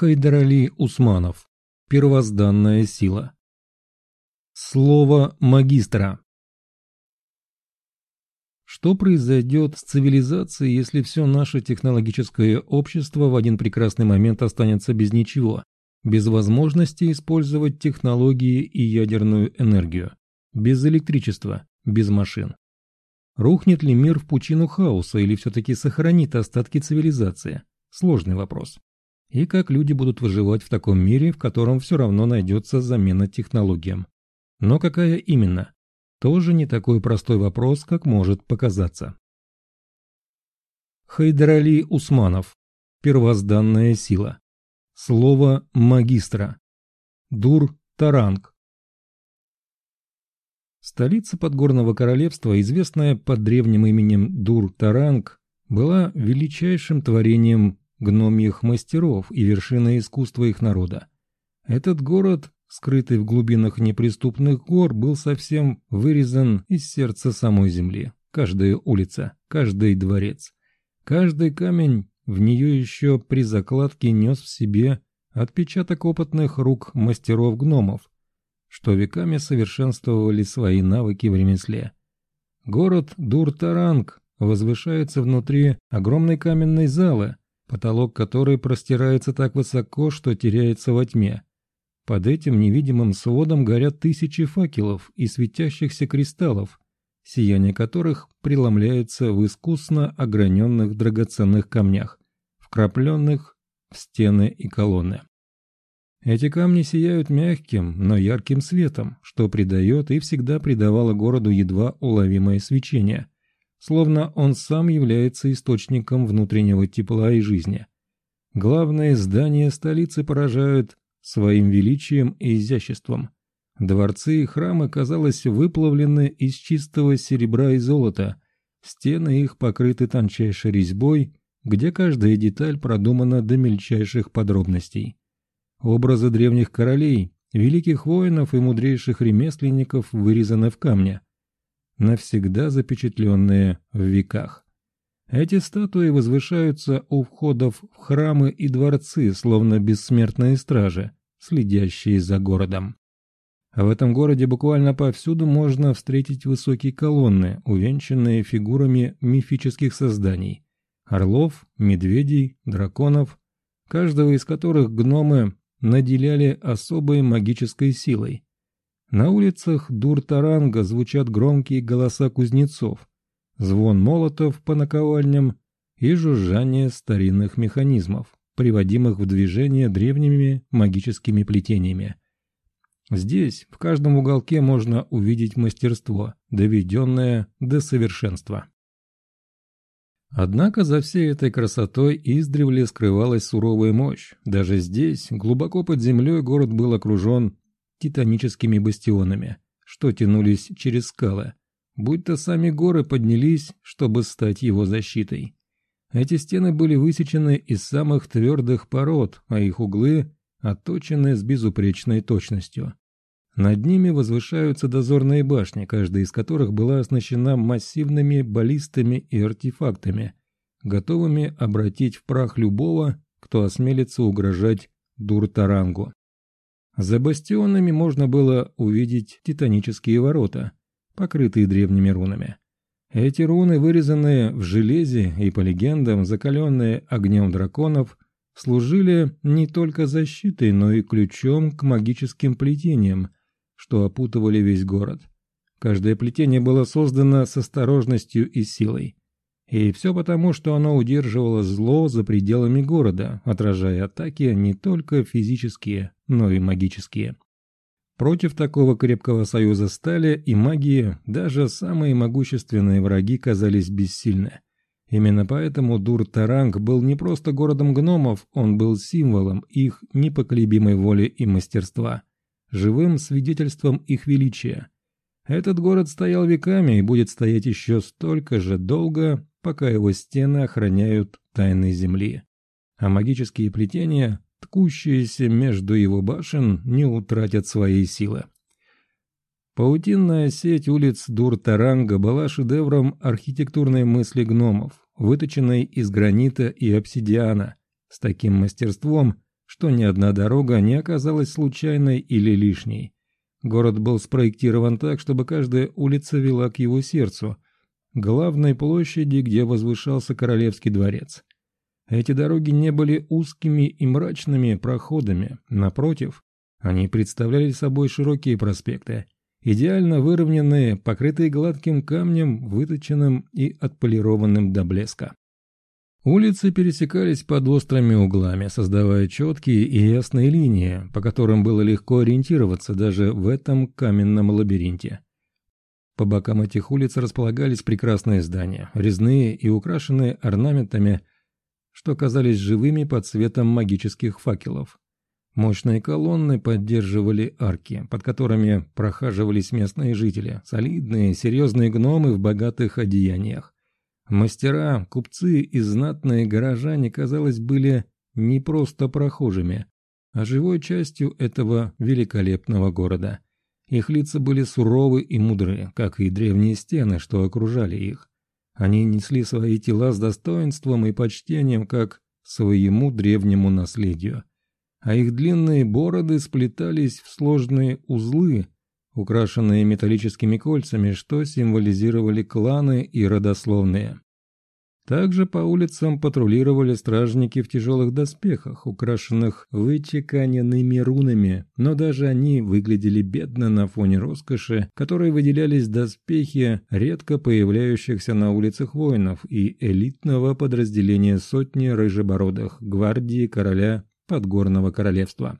Хайдарали Усманов. Первозданная сила. Слово магистра. Что произойдет с цивилизацией, если все наше технологическое общество в один прекрасный момент останется без ничего, без возможности использовать технологии и ядерную энергию, без электричества, без машин? Рухнет ли мир в пучину хаоса или все-таки сохранит остатки цивилизации? Сложный вопрос. И как люди будут выживать в таком мире, в котором все равно найдется замена технологиям? Но какая именно? Тоже не такой простой вопрос, как может показаться. Хайдарали Усманов. Первозданная сила. Слово магистра. Дур Таранг. Столица Подгорного королевства, известная под древним именем Дур-Таранг, была величайшим творением гномьих мастеров и вершиной искусства их народа. Этот город скрытый в глубинах неприступных гор, был совсем вырезан из сердца самой земли. Каждая улица, каждый дворец, каждый камень в нее еще при закладке нес в себе отпечаток опытных рук мастеров-гномов, что веками совершенствовали свои навыки в ремесле. Город Дуртаранг возвышается внутри огромной каменной залы, потолок которой простирается так высоко, что теряется во тьме. Под этим невидимым сводом горят тысячи факелов и светящихся кристаллов, сияние которых преломляется в искусно ограненных драгоценных камнях, вкрапленных в стены и колонны. Эти камни сияют мягким, но ярким светом, что придает и всегда придавало городу едва уловимое свечение, словно он сам является источником внутреннего тепла и жизни. Главные здания столицы поражают своим величием и изяществом. Дворцы и храмы, казалось, выплавлены из чистого серебра и золота, стены их покрыты тончайшей резьбой, где каждая деталь продумана до мельчайших подробностей. Образы древних королей, великих воинов и мудрейших ремесленников вырезаны в камне, навсегда запечатленные в веках. Эти статуи возвышаются у входов в храмы и дворцы, словно бессмертные стражи, следящие за городом. В этом городе буквально повсюду можно встретить высокие колонны, увенчанные фигурами мифических созданий – орлов, медведей, драконов, каждого из которых гномы наделяли особой магической силой. На улицах Дур-Таранга звучат громкие голоса кузнецов, звон молотов по наковальням и жужжание старинных механизмов, приводимых в движение древними магическими плетениями. Здесь, в каждом уголке можно увидеть мастерство, доведенное до совершенства. Однако за всей этой красотой издревле скрывалась суровая мощь. Даже здесь, глубоко под землей, город был окружен титаническими бастионами, что тянулись через скалы, будто сами горы поднялись, чтобы стать его защитой. Эти стены были высечены из самых твердых пород, а их углы отточены с безупречной точностью. Над ними возвышаются дозорные башни, каждая из которых была оснащена массивными баллистами и артефактами, готовыми обратить в прах любого, кто осмелится угрожать Дуртарангу. За бастионами можно было увидеть титанические ворота, покрытые древними рунами. Эти руны, вырезанные в железе и, по легендам, закаленные огнем драконов, служили не только защитой, но и ключом к магическим плетениям, что опутывали весь город. Каждое плетение было создано с осторожностью и силой. И все потому, что оно удерживало зло за пределами города, отражая атаки не только физические, но и магические. Против такого крепкого союза стали и магии даже самые могущественные враги казались бессильны. Именно поэтому Дур-Таранг был не просто городом гномов, он был символом их непоколебимой воли и мастерства, живым свидетельством их величия. Этот город стоял веками и будет стоять еще столько же долго, пока его стены охраняют тайны земли. А магические плетения ткущиеся между его башен, не утратят своей силы. Паутинная сеть улиц Дур-Таранга была шедевром архитектурной мысли гномов, выточенной из гранита и обсидиана, с таким мастерством, что ни одна дорога не оказалась случайной или лишней. Город был спроектирован так, чтобы каждая улица вела к его сердцу, главной площади, где возвышался королевский дворец. Эти дороги не были узкими и мрачными проходами, напротив, они представляли собой широкие проспекты, идеально выровненные, покрытые гладким камнем, выточенным и отполированным до блеска. Улицы пересекались под острыми углами, создавая четкие и ясные линии, по которым было легко ориентироваться даже в этом каменном лабиринте. По бокам этих улиц располагались прекрасные здания, резные и украшенные орнаментами, что казались живыми под светом магических факелов. Мощные колонны поддерживали арки, под которыми прохаживались местные жители, солидные, серьезные гномы в богатых одеяниях. Мастера, купцы и знатные горожане, казалось, были не просто прохожими, а живой частью этого великолепного города. Их лица были суровы и мудры, как и древние стены, что окружали их. Они несли свои тела с достоинством и почтением, как своему древнему наследию. А их длинные бороды сплетались в сложные узлы, украшенные металлическими кольцами, что символизировали кланы и родословные. Также по улицам патрулировали стражники в тяжелых доспехах, украшенных вычеканенными рунами, но даже они выглядели бедно на фоне роскоши, которой выделялись доспехи редко появляющихся на улицах воинов и элитного подразделения сотни рыжебородых гвардии короля Подгорного королевства.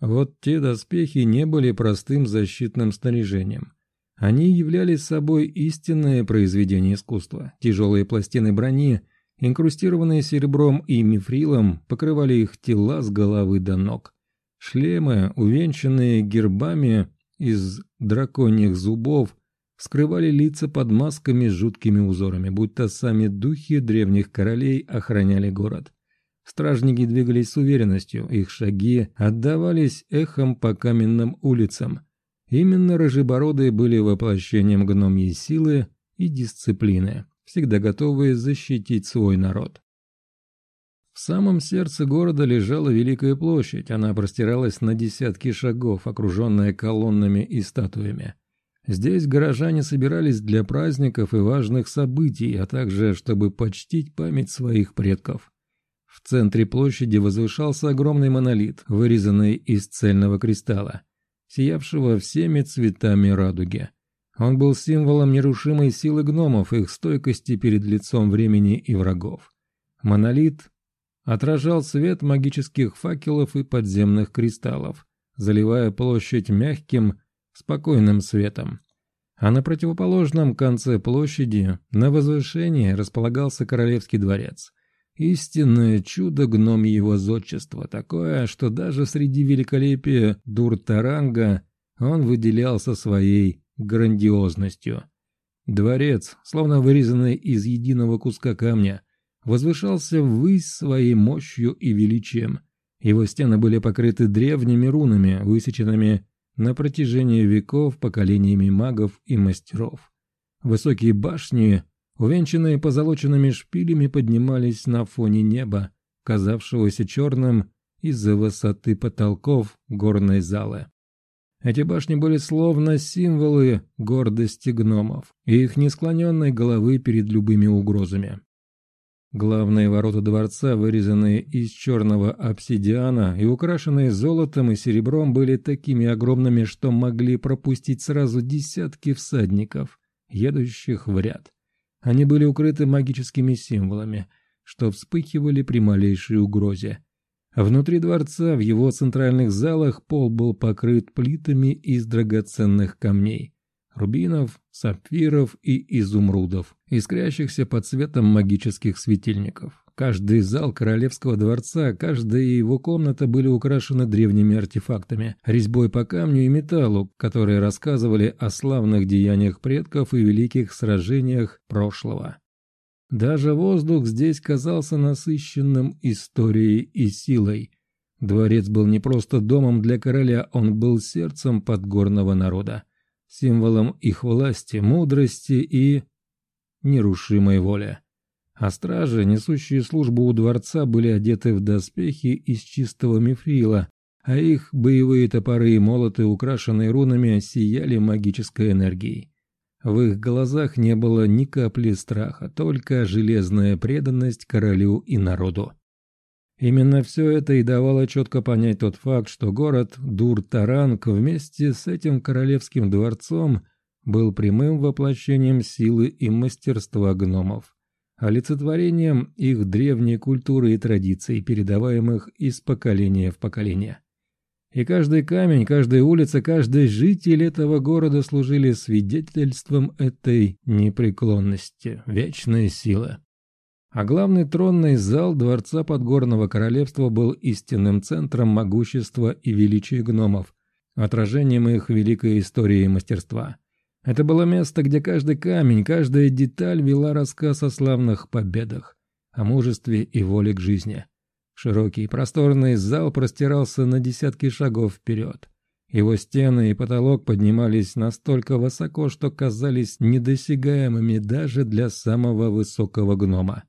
Вот те доспехи не были простым защитным снаряжением. Они являли собой истинное произведение искусства. Тяжелые пластины брони, инкрустированные серебром и мифрилом, покрывали их тела с головы до ног. Шлемы, увенчанные гербами из драконьих зубов, скрывали лица под масками с жуткими узорами, будто сами духи древних королей охраняли город. Стражники двигались с уверенностью, их шаги отдавались эхом по каменным улицам. Именно рыжебородые были воплощением гномьей силы и дисциплины, всегда готовые защитить свой народ. В самом сердце города лежала Великая площадь, она простиралась на десятки шагов, окруженная колоннами и статуями. Здесь горожане собирались для праздников и важных событий, а также чтобы почтить память своих предков. В центре площади возвышался огромный монолит, вырезанный из цельного кристалла, сиявшего всеми цветами радуги. Он был символом нерушимой силы гномов, их стойкости перед лицом времени и врагов. Монолит отражал свет магических факелов и подземных кристаллов, заливая площадь мягким, спокойным светом. А на противоположном конце площади, на возвышении, располагался королевский дворец. Истинное чудо гномьего зодчества, такое, что даже среди великолепия Дуртаранга он выделялся своей грандиозностью. Дворец, словно вырезанный из единого куска камня, возвышался ввысь своей мощью и величием. Его стены были покрыты древними рунами, высеченными на протяжении веков поколениями магов и мастеров. Высокие башни увенчанные позолоченными шпилями, поднимались на фоне неба, казавшегося черным из-за высоты потолков горной залы. Эти башни были словно символы гордости гномов и их несклоненной головы перед любыми угрозами. Главные ворота дворца, вырезанные из черного обсидиана и украшенные золотом и серебром, были такими огромными, что могли пропустить сразу десятки всадников, едущих в ряд. Они были укрыты магическими символами, что вспыхивали при малейшей угрозе. Внутри дворца, в его центральных залах, пол был покрыт плитами из драгоценных камней – рубинов, сапфиров и изумрудов, искрящихся под светом магических светильников. Каждый зал королевского дворца, каждая его комната были украшены древними артефактами, резьбой по камню и металлу, которые рассказывали о славных деяниях предков и великих сражениях прошлого. Даже воздух здесь казался насыщенным историей и силой. Дворец был не просто домом для короля, он был сердцем подгорного народа, символом их власти, мудрости и нерушимой воли. А стражи, несущие службу у дворца, были одеты в доспехи из чистого мифрила, а их боевые топоры и молоты, украшенные рунами, сияли магической энергией. В их глазах не было ни капли страха, только железная преданность королю и народу. Именно все это и давало четко понять тот факт, что город Дур-Таранг вместе с этим королевским дворцом был прямым воплощением силы и мастерства гномов, олицетворением их древней культуры и традиций, передаваемых из поколения в поколение. И каждый камень, каждая улица, каждый житель этого города служили свидетельством этой непреклонности, вечной силы. А главный тронный зал дворца Подгорного Королевства был истинным центром могущества и величия гномов, отражением их великой истории и мастерства. Это было место, где каждый камень, каждая деталь вела рассказ о славных победах, о мужестве и воле к жизни. Широкий и просторный зал простирался на десятки шагов вперед. Его стены и потолок поднимались настолько высоко, что казались недосягаемыми даже для самого высокого гнома.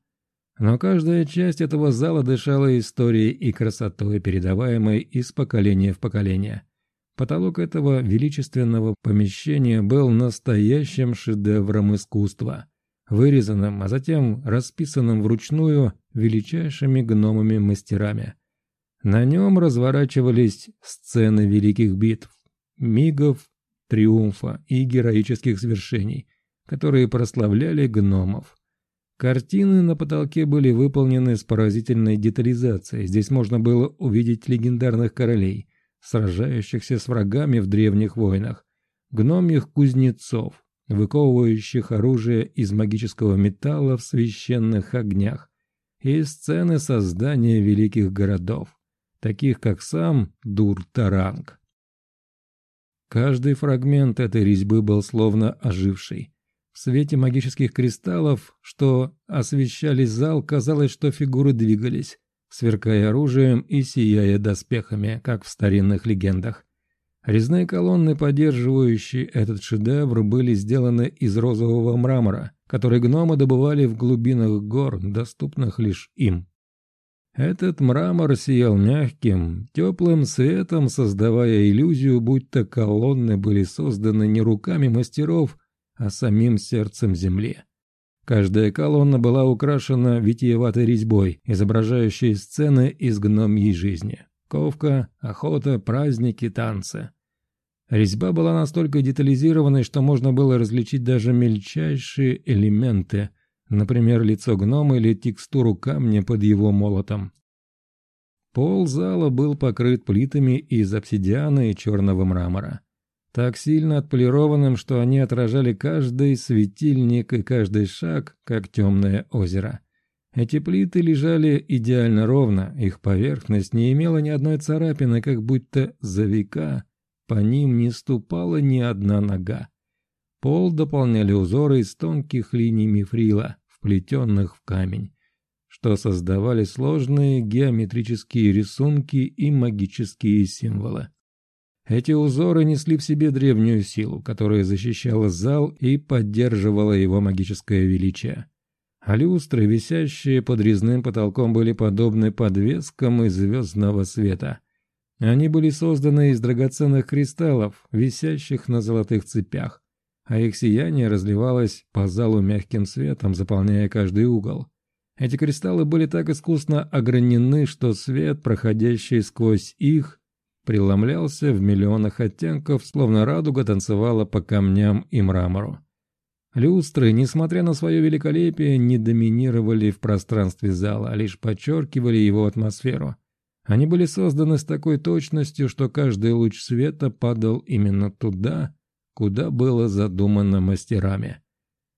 Но каждая часть этого зала дышала историей и красотой, передаваемой из поколения в поколение. Потолок этого величественного помещения был настоящим шедевром искусства – вырезанным, а затем расписанным вручную величайшими гномами-мастерами. На нем разворачивались сцены великих битв, мигов, триумфа и героических свершений, которые прославляли гномов. Картины на потолке были выполнены с поразительной детализацией. Здесь можно было увидеть легендарных королей, сражающихся с врагами в древних войнах, гномьих кузнецов, выковывающих оружие из магического металла в священных огнях, и сцены создания великих городов, таких как сам Дур-Таранг. Каждый фрагмент этой резьбы был словно оживший. В свете магических кристаллов, что освещали зал, казалось, что фигуры двигались, сверкая оружием и сияя доспехами, как в старинных легендах. Резные колонны, поддерживающие этот шедевр, были сделаны из розового мрамора, который гномы добывали в глубинах гор, доступных лишь им. Этот мрамор сиял мягким, теплым светом, создавая иллюзию, будто колонны были созданы не руками мастеров, а самим сердцем земли. Каждая колонна была украшена витиеватой резьбой, изображающей сцены из гномьей жизни. Ковка, охота, праздники, танцы. Резьба была настолько детализированной, что можно было различить даже мельчайшие элементы, например, лицо гнома или текстуру камня под его молотом. Пол зала был покрыт плитами из обсидиана и черного мрамора. Так сильно отполированным, что они отражали каждый светильник и каждый шаг, как темное озеро. Эти плиты лежали идеально ровно, их поверхность не имела ни одной царапины, как будто за века по ним не ступала ни одна нога. Пол дополняли узоры из тонких линий мифрила, вплетенных в камень, что создавали сложные геометрические рисунки и магические символы. Эти узоры несли в себе древнюю силу, которая защищала зал и поддерживала его магическое величие. А люстры, висящие под резным потолком, были подобны подвескам из звездного света. Они были созданы из драгоценных кристаллов, висящих на золотых цепях, а их сияние разливалось по залу мягким светом, заполняя каждый угол. Эти кристаллы были так искусно огранены, что свет, проходящий сквозь их, преломлялся в миллионах оттенков, словно радуга танцевала по камням и мрамору. Люстры, несмотря на свое великолепие, не доминировали в пространстве зала, а лишь подчеркивали его атмосферу. Они были созданы с такой точностью, что каждый луч света падал именно туда, куда было задумано мастерами.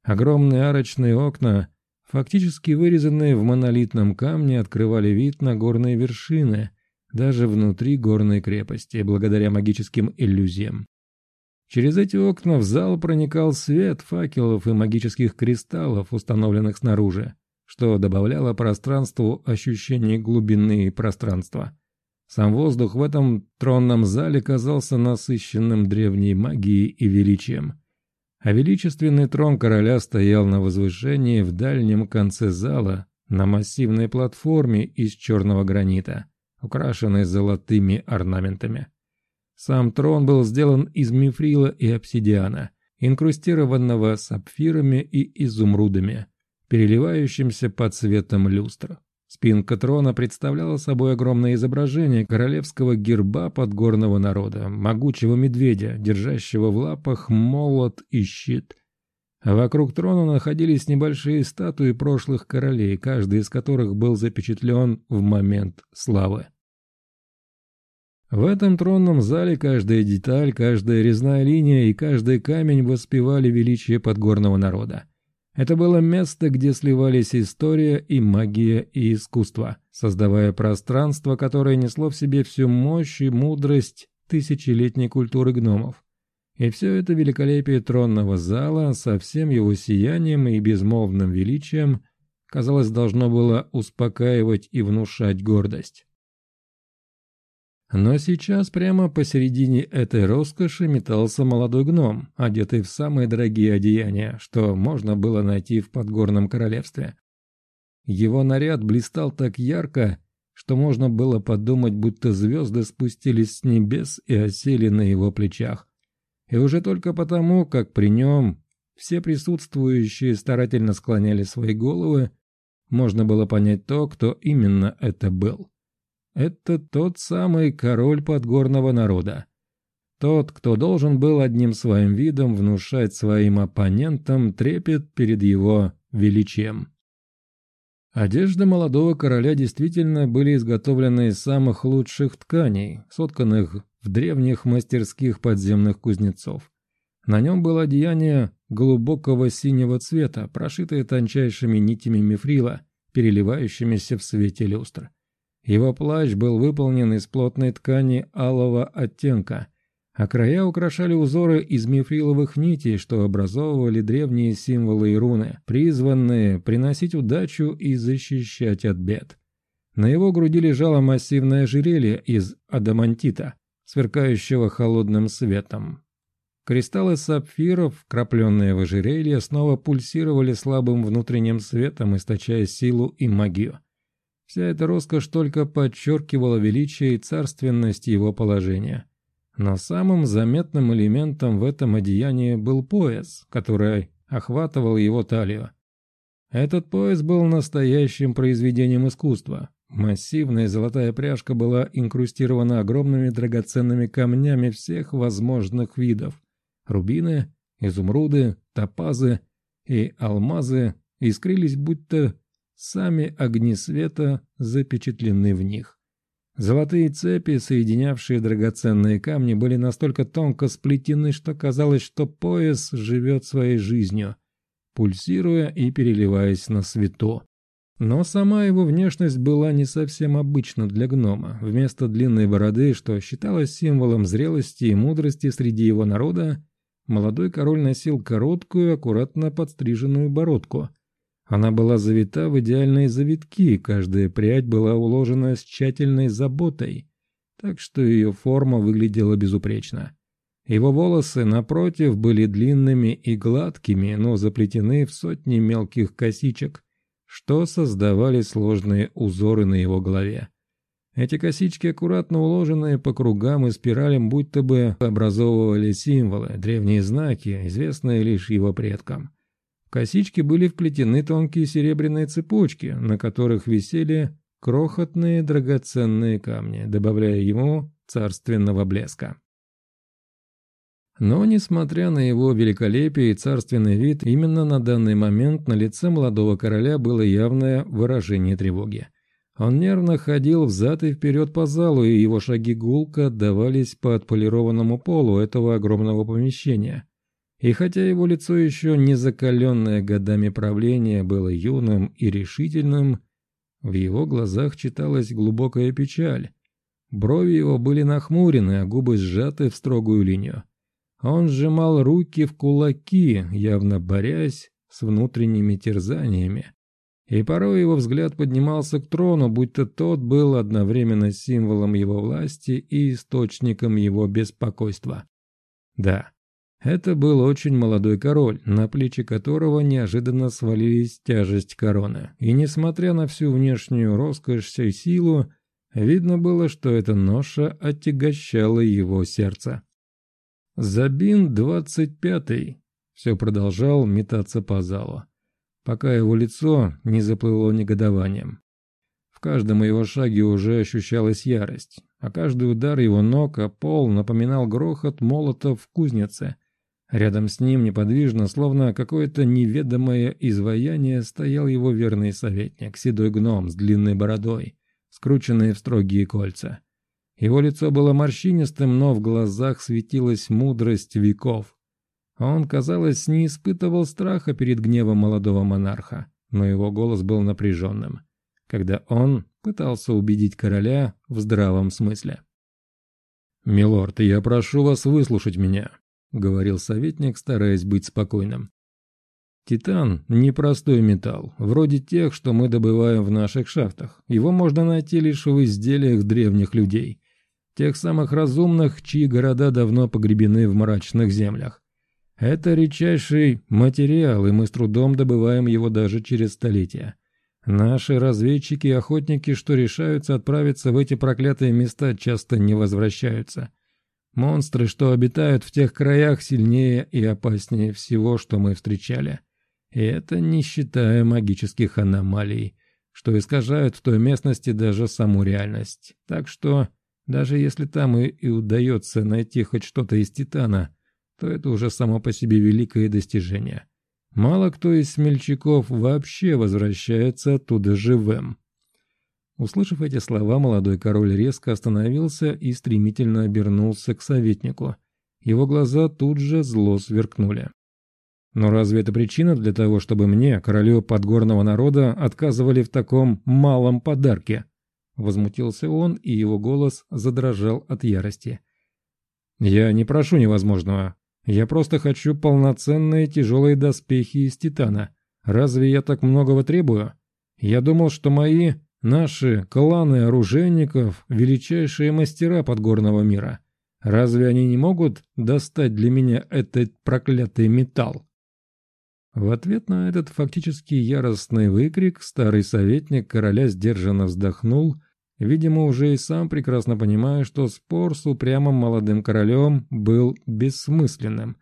Огромные арочные окна, фактически вырезанные в монолитном камне, открывали вид на горные вершины, даже внутри горной крепости, благодаря магическим иллюзиям. Через эти окна в зал проникал свет факелов и магических кристаллов, установленных снаружи, что добавляло пространству ощущение глубины и пространства. Сам воздух в этом тронном зале казался насыщенным древней магией и величием. а величественный трон короля стоял на возвышении в дальнем конце зала на массивной платформе из черного гранита, украшенной золотыми орнаментами. Сам трон был сделан из мифрила и обсидиана, инкрустированного сапфирами и изумрудами, переливающимся под цветом люстр. Спинка трона представляла собой огромное изображение королевского герба подгорного народа, могучего медведя, держащего в лапах молот и щит. Вокруг трона находились небольшие статуи прошлых королей, каждый из которых был запечатлен в момент славы. В этом тронном зале каждая деталь, каждая резная линия и каждый камень воспевали величие подгорного народа. Это было место, где сливались история и магия и искусство, создавая пространство, которое несло в себе всю мощь и мудрость тысячелетней культуры гномов. И все это великолепие тронного зала со всем его сиянием и безмолвным величием, казалось, должно было успокаивать и внушать гордость. Но сейчас прямо посередине этой роскоши метался молодой гном, одетый в самые дорогие одеяния, что можно было найти в подгорном королевстве. Его наряд блистал так ярко, что можно было подумать, будто звезды спустились с небес и осели на его плечах. И уже только потому, как при нем все присутствующие старательно склоняли свои головы, можно было понять то, кто именно это был. Это тот самый король подгорного народа. Тот, кто должен был одним своим видом внушать своим оппонентам трепет перед его величием. Одежда молодого короля действительно были изготовлены из самых лучших тканей, сотканных в древних мастерских подземных кузнецов. На нем было одеяние глубокого синего цвета, прошитое тончайшими нитями мифрила, переливающимися в свете люстр. Его плащ был выполнен из плотной ткани алого оттенка, а края украшали узоры из мифриловых нитей, что образовывали древние символы и руны, призванные приносить удачу и защищать от бед. На его груди лежало массивное ожерелье из адамантита, сверкающего холодным светом. Кристаллы сапфиров, крапленные в ожерелье, снова пульсировали слабым внутренним светом, источая силу и магию. Вся эта роскошь только подчеркивала величие и царственность его положения. Но самым заметным элементом в этом одеянии был пояс, который охватывал его талию. Этот пояс был настоящим произведением искусства. Массивная золотая пряжка была инкрустирована огромными драгоценными камнями всех возможных видов. Рубины, изумруды, топазы и алмазы искрились будто Сами огни света запечатлены в них. Золотые цепи, соединявшие драгоценные камни, были настолько тонко сплетены, что казалось, что пояс живет своей жизнью, пульсируя и переливаясь на свету. Но сама его внешность была не совсем обычна для гнома. Вместо длинной бороды, что считалось символом зрелости и мудрости среди его народа, молодой король носил короткую, аккуратно подстриженную бородку – она была завита в идеальные завитки, каждая прядь была уложена с тщательной заботой, так что ее форма выглядела безупречно. Его волосы, напротив, были длинными и гладкими, но заплетены в сотни мелких косичек, что создавали сложные узоры на его голове. Эти косички, аккуратно уложенные по кругам и спиралям, будто бы образовывали символы, древние знаки, известные лишь его предкам косички были вплетены тонкие серебряные цепочки, на которых висели крохотные драгоценные камни, добавляя ему царственного блеска. Но, несмотря на его великолепие и царственный вид, именно на данный момент на лице молодого короля было явное выражение тревоги. Он нервно ходил взад и вперед по залу, и его шаги гулко отдавались по отполированному полу этого огромного помещения – и хотя его лицо еще не закаленное годами правления было юным и решительным, в его глазах читалась глубокая печаль. Брови его были нахмурены, а губы сжаты в строгую линию. Он сжимал руки в кулаки, явно борясь с внутренними терзаниями. И порой его взгляд поднимался к трону, будто тот был одновременно символом его власти и источником его беспокойства. Да, Это был очень молодой король, на плечи которого неожиданно свалились тяжесть короны. И несмотря на всю внешнюю роскошь и силу, видно было, что эта ноша отягощала его сердце. Забин двадцать пятый все продолжал метаться по залу, пока его лицо не заплыло негодованием. В каждом его шаге уже ощущалась ярость, а каждый удар его ног о пол напоминал грохот молота в кузнице – Рядом с ним неподвижно, словно какое-то неведомое изваяние, стоял его верный советник, седой гном с длинной бородой, скрученный в строгие кольца. Его лицо было морщинистым, но в глазах светилась мудрость веков. Он, казалось, не испытывал страха перед гневом молодого монарха, но его голос был напряженным, когда он пытался убедить короля в здравом смысле. «Милорд, я прошу вас выслушать меня. — говорил советник, стараясь быть спокойным. «Титан — непростой металл, вроде тех, что мы добываем в наших шахтах. Его можно найти лишь в изделиях древних людей, тех самых разумных, чьи города давно погребены в мрачных землях. Это редчайший материал, и мы с трудом добываем его даже через столетия. Наши разведчики и охотники, что решаются отправиться в эти проклятые места, часто не возвращаются». Монстры, что обитают в тех краях, сильнее и опаснее всего, что мы встречали. И это не считая магических аномалий, что искажают в той местности даже саму реальность. Так что, даже если там и, и удается найти хоть что-то из Титана, то это уже само по себе великое достижение. Мало кто из смельчаков вообще возвращается оттуда живым. Услышав эти слова, молодой король резко остановился и стремительно обернулся к советнику. Его глаза тут же зло сверкнули. Но разве это причина для того, чтобы мне, королю подгорного народа, отказывали в таком малом подарке? Возмутился он, и его голос задрожал от ярости. Я не прошу невозможного. Я просто хочу полноценные тяжелые доспехи из титана. Разве я так многого требую? Я думал, что мои Наши кланы оружейников – величайшие мастера подгорного мира. Разве они не могут достать для меня этот проклятый металл? В ответ на этот фактически яростный выкрик старый советник короля сдержанно вздохнул, видимо, уже и сам прекрасно понимая, что спор с упрямым молодым королем был бессмысленным,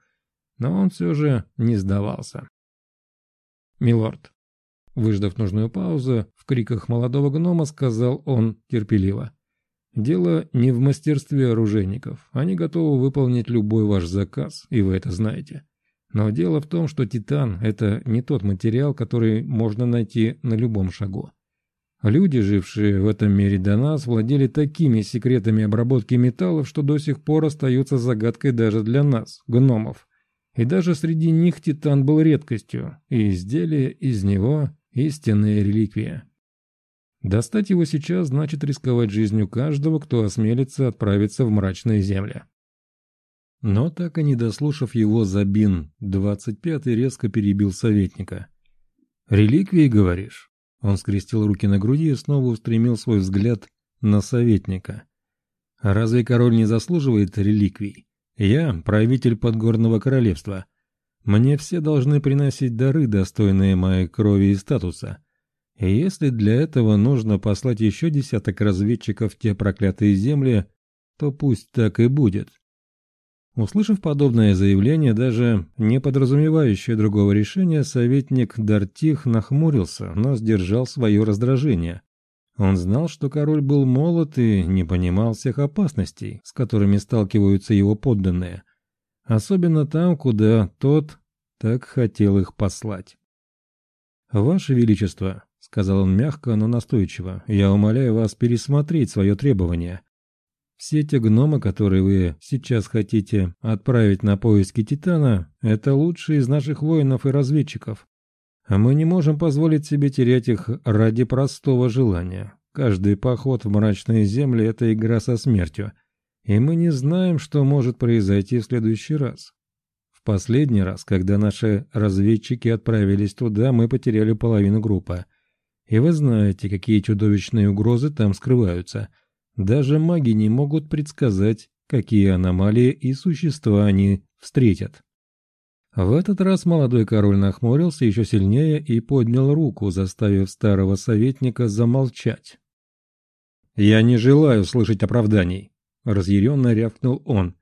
но он все же не сдавался. «Милорд, Выждав нужную паузу, в криках молодого гнома сказал он терпеливо. «Дело не в мастерстве оружейников. Они готовы выполнить любой ваш заказ, и вы это знаете. Но дело в том, что титан – это не тот материал, который можно найти на любом шагу. Люди, жившие в этом мире до нас, владели такими секретами обработки металлов, что до сих пор остаются загадкой даже для нас, гномов. И даже среди них титан был редкостью, и изделия из него Истинная реликвия. Достать его сейчас значит рисковать жизнью каждого, кто осмелится отправиться в мрачные земли. Но так и не дослушав его, Забин, двадцать пятый резко перебил советника. «Реликвии, говоришь?» Он скрестил руки на груди и снова устремил свой взгляд на советника. «А разве король не заслуживает реликвий? Я правитель подгорного королевства. Мне все должны приносить дары, достойные моей крови и статуса. И если для этого нужно послать еще десяток разведчиков в те проклятые земли, то пусть так и будет. Услышав подобное заявление, даже не подразумевающее другого решения, советник Дартих нахмурился, но сдержал свое раздражение. Он знал, что король был молод и не понимал всех опасностей, с которыми сталкиваются его подданные. Особенно там, куда тот так хотел их послать. «Ваше Величество», — сказал он мягко, но настойчиво, — «я умоляю вас пересмотреть свое требование. Все те гномы, которые вы сейчас хотите отправить на поиски Титана, это лучшие из наших воинов и разведчиков. А мы не можем позволить себе терять их ради простого желания. Каждый поход в мрачные земли — это игра со смертью, и мы не знаем, что может произойти в следующий раз. В последний раз, когда наши разведчики отправились туда, мы потеряли половину группы. И вы знаете, какие чудовищные угрозы там скрываются. Даже маги не могут предсказать, какие аномалии и существа они встретят. В этот раз молодой король нахмурился еще сильнее и поднял руку, заставив старого советника замолчать. «Я не желаю слышать оправданий», — разъяренно рявкнул он.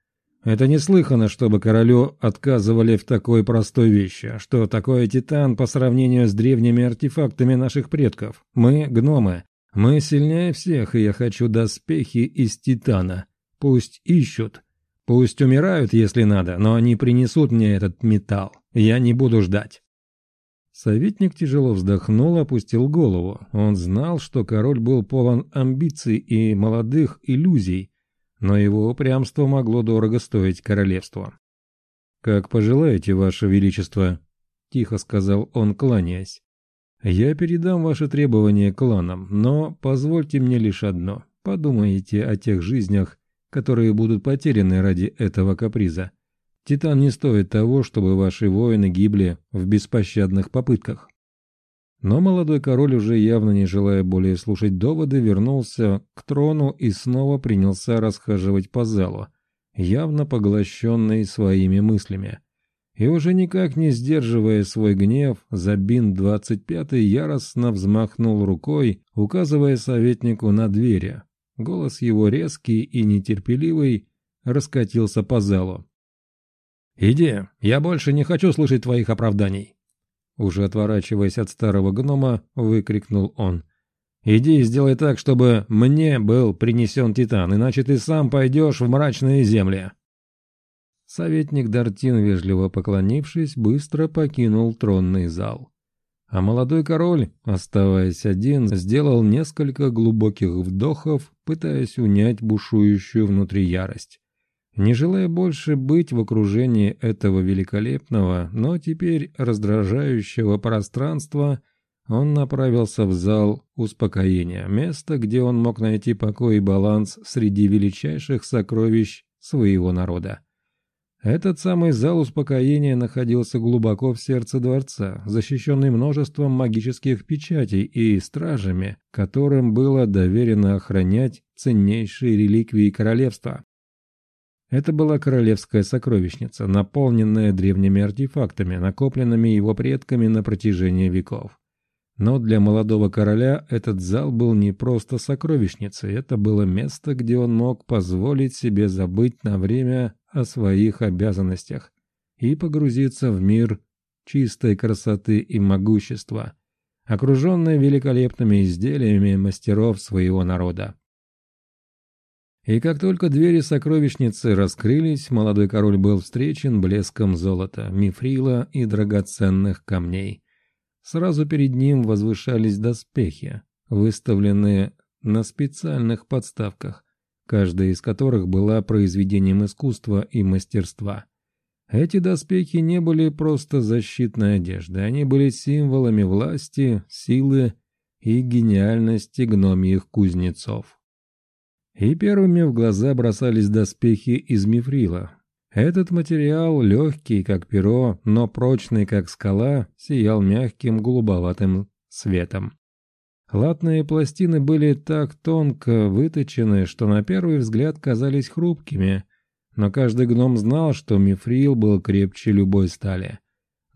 «Это неслыханно, чтобы королю отказывали в такой простой вещи. Что такое титан по сравнению с древними артефактами наших предков? Мы — гномы. Мы сильнее всех, и я хочу доспехи из титана. Пусть ищут, Пусть умирают, если надо, но они принесут мне этот металл. Я не буду ждать. Советник тяжело вздохнул, опустил голову. Он знал, что король был полон амбиций и молодых иллюзий, но его упрямство могло дорого стоить королевству. «Как пожелаете, ваше величество», — тихо сказал он, кланяясь. «Я передам ваши требования кланам, но позвольте мне лишь одно. Подумайте о тех жизнях, которые будут потеряны ради этого каприза. Титан не стоит того, чтобы ваши воины гибли в беспощадных попытках. Но молодой король, уже явно не желая более слушать доводы, вернулся к трону и снова принялся расхаживать по залу, явно поглощенный своими мыслями. И уже никак не сдерживая свой гнев, Забин двадцать пятый яростно взмахнул рукой, указывая советнику на двери, Голос его резкий и нетерпеливый раскатился по залу. «Иди, я больше не хочу слышать твоих оправданий!» Уже отворачиваясь от старого гнома, выкрикнул он. «Иди и сделай так, чтобы мне был принесен титан, иначе ты сам пойдешь в мрачные земли!» Советник Дартин, вежливо поклонившись, быстро покинул тронный зал. А молодой король, оставаясь один, сделал несколько глубоких вдохов, пытаясь унять бушующую внутри ярость. Не желая больше быть в окружении этого великолепного, но теперь раздражающего пространства, он направился в зал успокоения, место, где он мог найти покой и баланс среди величайших сокровищ своего народа. Этот самый зал успокоения находился глубоко в сердце дворца, защищенный множеством магических печатей и стражами, которым было доверено охранять ценнейшие реликвии королевства. Это была королевская сокровищница, наполненная древними артефактами, накопленными его предками на протяжении веков. Но для молодого короля этот зал был не просто сокровищницей, это было место, где он мог позволить себе забыть на время о своих обязанностях и погрузиться в мир чистой красоты и могущества, окруженный великолепными изделиями мастеров своего народа. И как только двери сокровищницы раскрылись, молодой король был встречен блеском золота, мифрила и драгоценных камней. Сразу перед ним возвышались доспехи, выставленные на специальных подставках, каждая из которых была произведением искусства и мастерства. Эти доспехи не были просто защитной одеждой, они были символами власти, силы и гениальности гномьих кузнецов. И первыми в глаза бросались доспехи из мифрила. Этот материал, легкий как перо, но прочный как скала, сиял мягким голубоватым светом. Латные пластины были так тонко выточены, что на первый взгляд казались хрупкими, но каждый гном знал, что мифрил был крепче любой стали.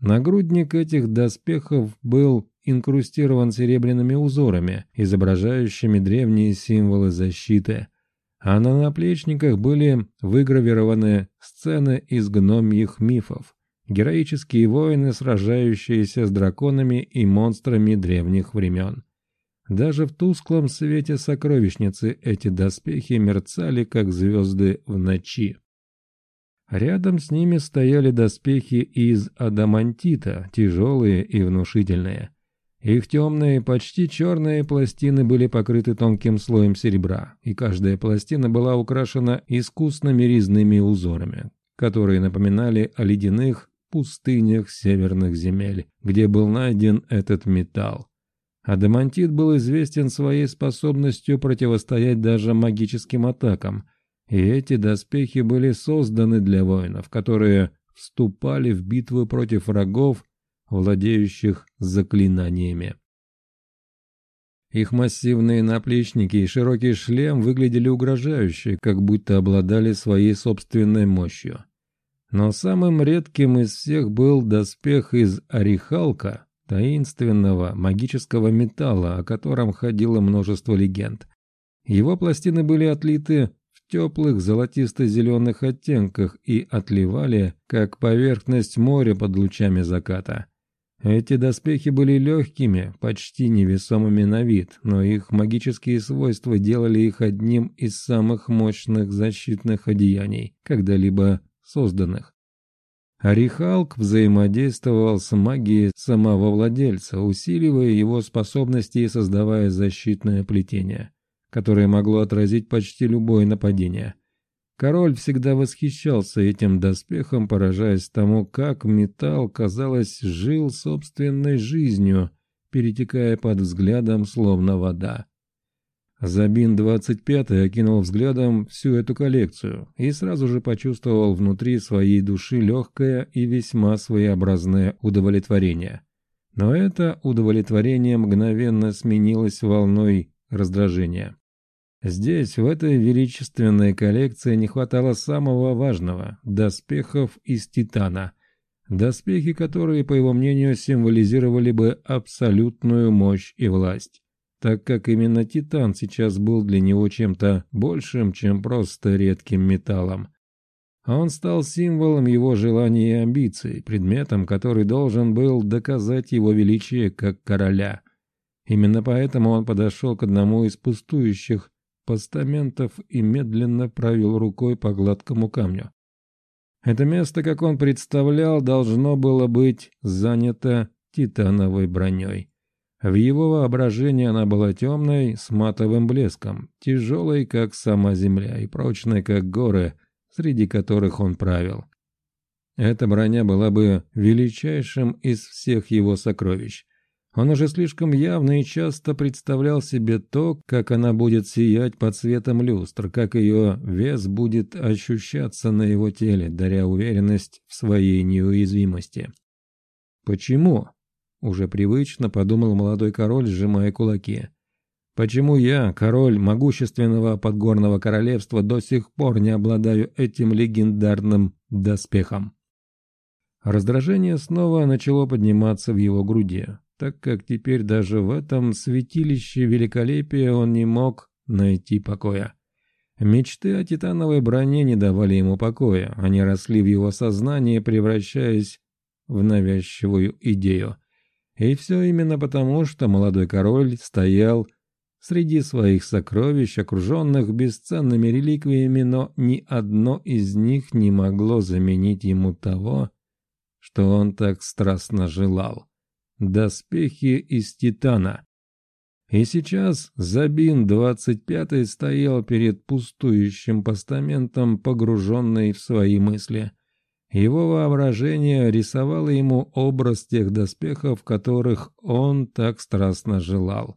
Нагрудник этих доспехов был инкрустирован серебряными узорами, изображающими древние символы защиты, а на наплечниках были выгравированы сцены из гномьих мифов, героические воины, сражающиеся с драконами и монстрами древних времен. Даже в тусклом свете сокровищницы эти доспехи мерцали, как звезды в ночи. Рядом с ними стояли доспехи из адамантита, тяжелые и внушительные. Их темные, почти черные пластины были покрыты тонким слоем серебра, и каждая пластина была украшена искусными резными узорами, которые напоминали о ледяных пустынях северных земель, где был найден этот металл. Адамантит был известен своей способностью противостоять даже магическим атакам, и эти доспехи были созданы для воинов, которые вступали в битвы против врагов, владеющих заклинаниями. Их массивные наплечники и широкий шлем выглядели угрожающе, как будто обладали своей собственной мощью. Но самым редким из всех был доспех из орехалка, таинственного магического металла, о котором ходило множество легенд. Его пластины были отлиты в теплых золотисто-зеленых оттенках и отливали, как поверхность моря под лучами заката. Эти доспехи были легкими, почти невесомыми на вид, но их магические свойства делали их одним из самых мощных защитных одеяний, когда-либо созданных. Арихалк взаимодействовал с магией самого владельца, усиливая его способности и создавая защитное плетение, которое могло отразить почти любое нападение. Король всегда восхищался этим доспехом, поражаясь тому, как металл, казалось, жил собственной жизнью, перетекая под взглядом, словно вода. Забин 25 окинул взглядом всю эту коллекцию и сразу же почувствовал внутри своей души легкое и весьма своеобразное удовлетворение. Но это удовлетворение мгновенно сменилось волной раздражения. Здесь, в этой величественной коллекции, не хватало самого важного – доспехов из титана. Доспехи, которые, по его мнению, символизировали бы абсолютную мощь и власть. Так как именно титан сейчас был для него чем-то большим, чем просто редким металлом. Он стал символом его желаний и амбиций, предметом, который должен был доказать его величие как короля. Именно поэтому он подошел к одному из пустующих постаментов и медленно провел рукой по гладкому камню. Это место, как он представлял, должно было быть занято титановой броней. В его воображении она была темной, с матовым блеском, тяжелой, как сама земля, и прочной, как горы, среди которых он правил. Эта броня была бы величайшим из всех его сокровищ, он уже слишком явно и часто представлял себе то, как она будет сиять под светом люстр, как ее вес будет ощущаться на его теле, даря уверенность в своей неуязвимости. «Почему?» — уже привычно подумал молодой король, сжимая кулаки. «Почему я, король могущественного подгорного королевства, до сих пор не обладаю этим легендарным доспехом?» Раздражение снова начало подниматься в его груди так как теперь даже в этом святилище великолепия он не мог найти покоя. Мечты о титановой броне не давали ему покоя, они росли в его сознании, превращаясь в навязчивую идею. И все именно потому, что молодой король стоял среди своих сокровищ, окруженных бесценными реликвиями, но ни одно из них не могло заменить ему того, что он так страстно желал доспехи из титана. И сейчас Забин 25 стоял перед пустующим постаментом, погруженный в свои мысли. Его воображение рисовало ему образ тех доспехов, которых он так страстно желал.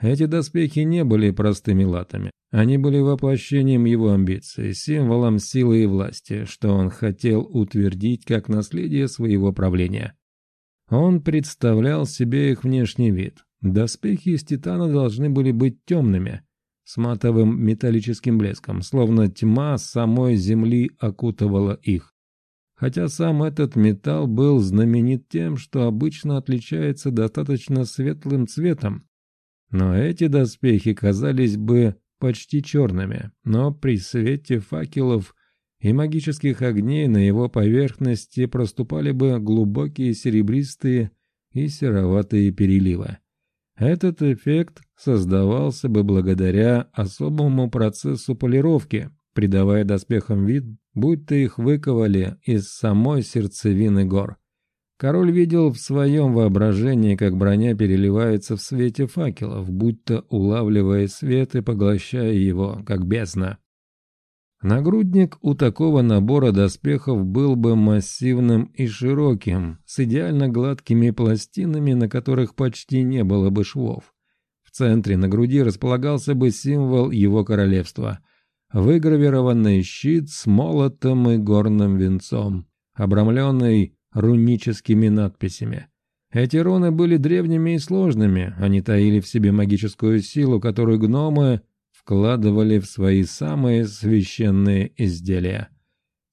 Эти доспехи не были простыми латами. Они были воплощением его амбиций, символом силы и власти, что он хотел утвердить как наследие своего правления. Он представлял себе их внешний вид. Доспехи из титана должны были быть темными, с матовым металлическим блеском, словно тьма самой земли окутывала их. Хотя сам этот металл был знаменит тем, что обычно отличается достаточно светлым цветом. Но эти доспехи казались бы почти черными, но при свете факелов и магических огней на его поверхности проступали бы глубокие серебристые и сероватые переливы. Этот эффект создавался бы благодаря особому процессу полировки, придавая доспехам вид, будто их выковали из самой сердцевины гор. Король видел в своем воображении, как броня переливается в свете факелов, будто улавливая свет и поглощая его, как бездна. Нагрудник у такого набора доспехов был бы массивным и широким, с идеально гладкими пластинами, на которых почти не было бы швов. В центре на груди располагался бы символ его королевства – выгравированный щит с молотом и горным венцом, обрамленный руническими надписями. Эти руны были древними и сложными, они таили в себе магическую силу, которую гномы вкладывали в свои самые священные изделия.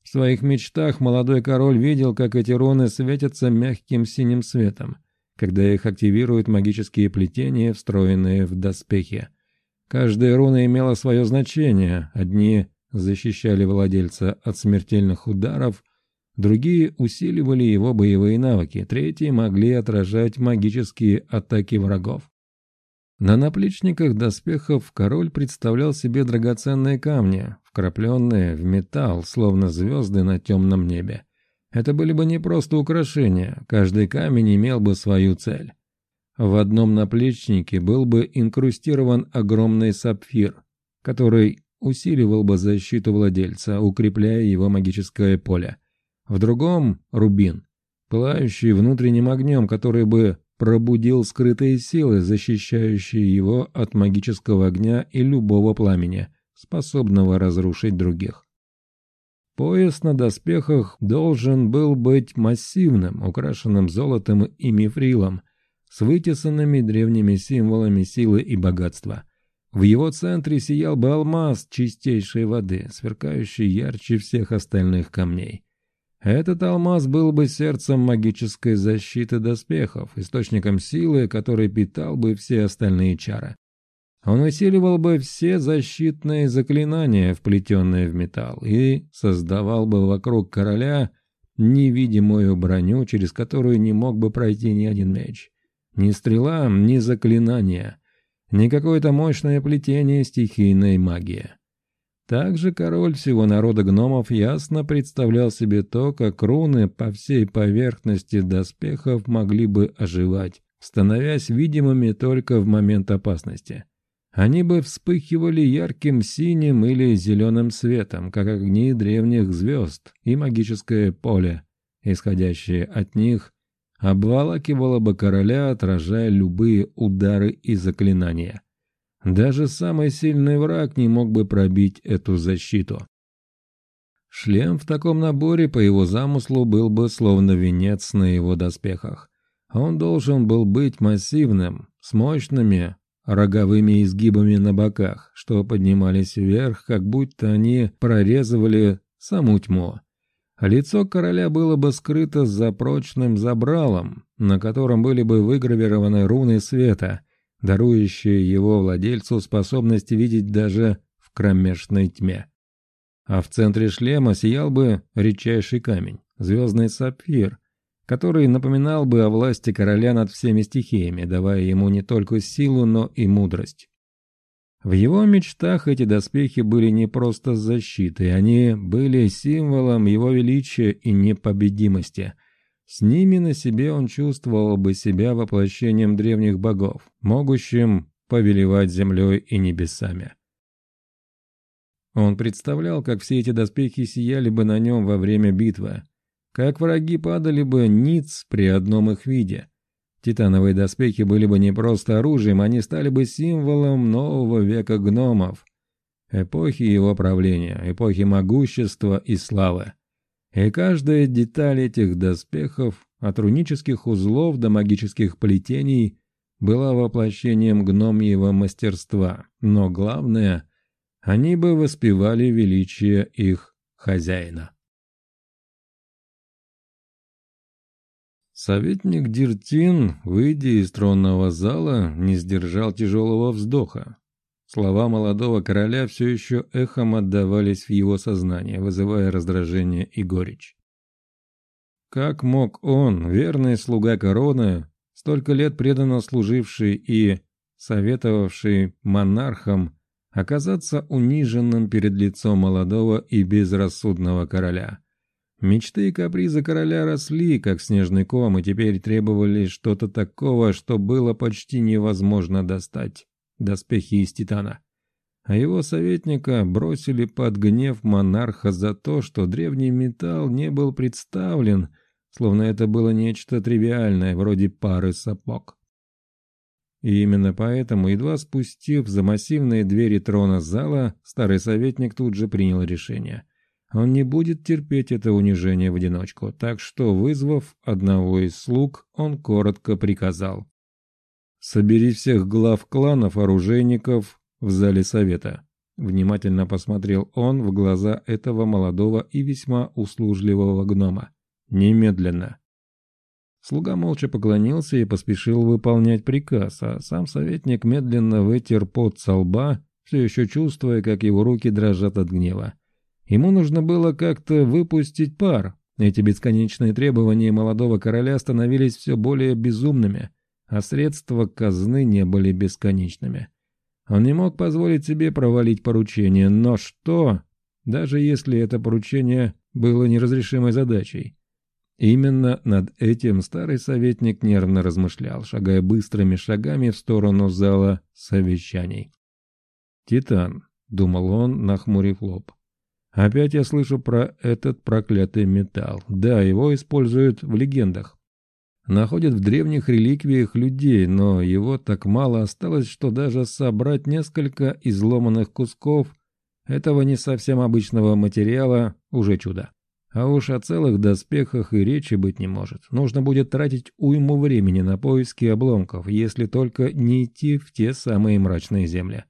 В своих мечтах молодой король видел, как эти руны светятся мягким синим светом, когда их активируют магические плетения, встроенные в доспехи. Каждая руна имела свое значение, одни защищали владельца от смертельных ударов, другие усиливали его боевые навыки, третьи могли отражать магические атаки врагов. На наплечниках доспехов король представлял себе драгоценные камни, вкрапленные в металл, словно звезды на темном небе. Это были бы не просто украшения, каждый камень имел бы свою цель. В одном наплечнике был бы инкрустирован огромный сапфир, который усиливал бы защиту владельца, укрепляя его магическое поле. В другом — рубин, пылающий внутренним огнем, который бы пробудил скрытые силы, защищающие его от магического огня и любого пламени, способного разрушить других. Пояс на доспехах должен был быть массивным, украшенным золотом и мифрилом, с вытесанными древними символами силы и богатства. В его центре сиял бы алмаз чистейшей воды, сверкающий ярче всех остальных камней. Этот алмаз был бы сердцем магической защиты доспехов, источником силы, который питал бы все остальные чары. Он усиливал бы все защитные заклинания, вплетенные в металл, и создавал бы вокруг короля невидимую броню, через которую не мог бы пройти ни один меч. Ни стрела, ни заклинания, ни какое-то мощное плетение стихийной магии. Также король всего народа гномов ясно представлял себе то, как руны по всей поверхности доспехов могли бы оживать, становясь видимыми только в момент опасности. Они бы вспыхивали ярким синим или зеленым светом, как огни древних звезд, и магическое поле, исходящее от них, обволакивало бы короля, отражая любые удары и заклинания. Даже самый сильный враг не мог бы пробить эту защиту. Шлем в таком наборе, по его замыслу, был бы словно венец на его доспехах. Он должен был быть массивным, с мощными роговыми изгибами на боках, что поднимались вверх, как будто они прорезывали саму тьму. Лицо короля было бы скрыто за прочным забралом, на котором были бы выгравированы руны света, дарующие его владельцу способность видеть даже в кромешной тьме. А в центре шлема сиял бы редчайший камень, звездный сапфир, который напоминал бы о власти короля над всеми стихиями, давая ему не только силу, но и мудрость. В его мечтах эти доспехи были не просто защитой, они были символом его величия и непобедимости – с ними на себе он чувствовал бы себя воплощением древних богов, могущим повелевать землей и небесами. Он представлял, как все эти доспехи сияли бы на нем во время битвы, как враги падали бы ниц при одном их виде. Титановые доспехи были бы не просто оружием, они стали бы символом нового века гномов, эпохи его правления, эпохи могущества и славы. И каждая деталь этих доспехов, от рунических узлов до магических плетений, была воплощением гномьего мастерства, но главное, они бы воспевали величие их хозяина. Советник Диртин, выйдя из тронного зала, не сдержал тяжелого вздоха. Слова молодого короля все еще эхом отдавались в его сознание, вызывая раздражение и горечь. Как мог он, верный слуга короны, столько лет преданно служивший и советовавший монархам, оказаться униженным перед лицом молодого и безрассудного короля? Мечты и капризы короля росли, как снежный ком, и теперь требовали что-то такого, что было почти невозможно достать доспехи из титана. А его советника бросили под гнев монарха за то, что древний металл не был представлен, словно это было нечто тривиальное, вроде пары сапог. И именно поэтому, едва спустив за массивные двери трона зала, старый советник тут же принял решение. Он не будет терпеть это унижение в одиночку, так что, вызвав одного из слуг, он коротко приказал. Собери всех глав кланов оружейников в зале совета. Внимательно посмотрел он в глаза этого молодого и весьма услужливого гнома. «Немедленно!» Слуга молча поклонился и поспешил выполнять приказ, а сам советник медленно вытер пот со лба, все еще чувствуя, как его руки дрожат от гнева. Ему нужно было как-то выпустить пар. Эти бесконечные требования молодого короля становились все более безумными, а средства казны не были бесконечными. Он не мог позволить себе провалить поручение, но что, даже если это поручение было неразрешимой задачей? Именно над этим старый советник нервно размышлял, шагая быстрыми шагами в сторону зала совещаний. «Титан», — думал он, нахмурив лоб. «Опять я слышу про этот проклятый металл. Да, его используют в легендах. Находят в древних реликвиях людей, но его так мало осталось, что даже собрать несколько изломанных кусков этого не совсем обычного материала уже чудо. А уж о целых доспехах и речи быть не может. Нужно будет тратить уйму времени на поиски обломков, если только не идти в те самые мрачные земли.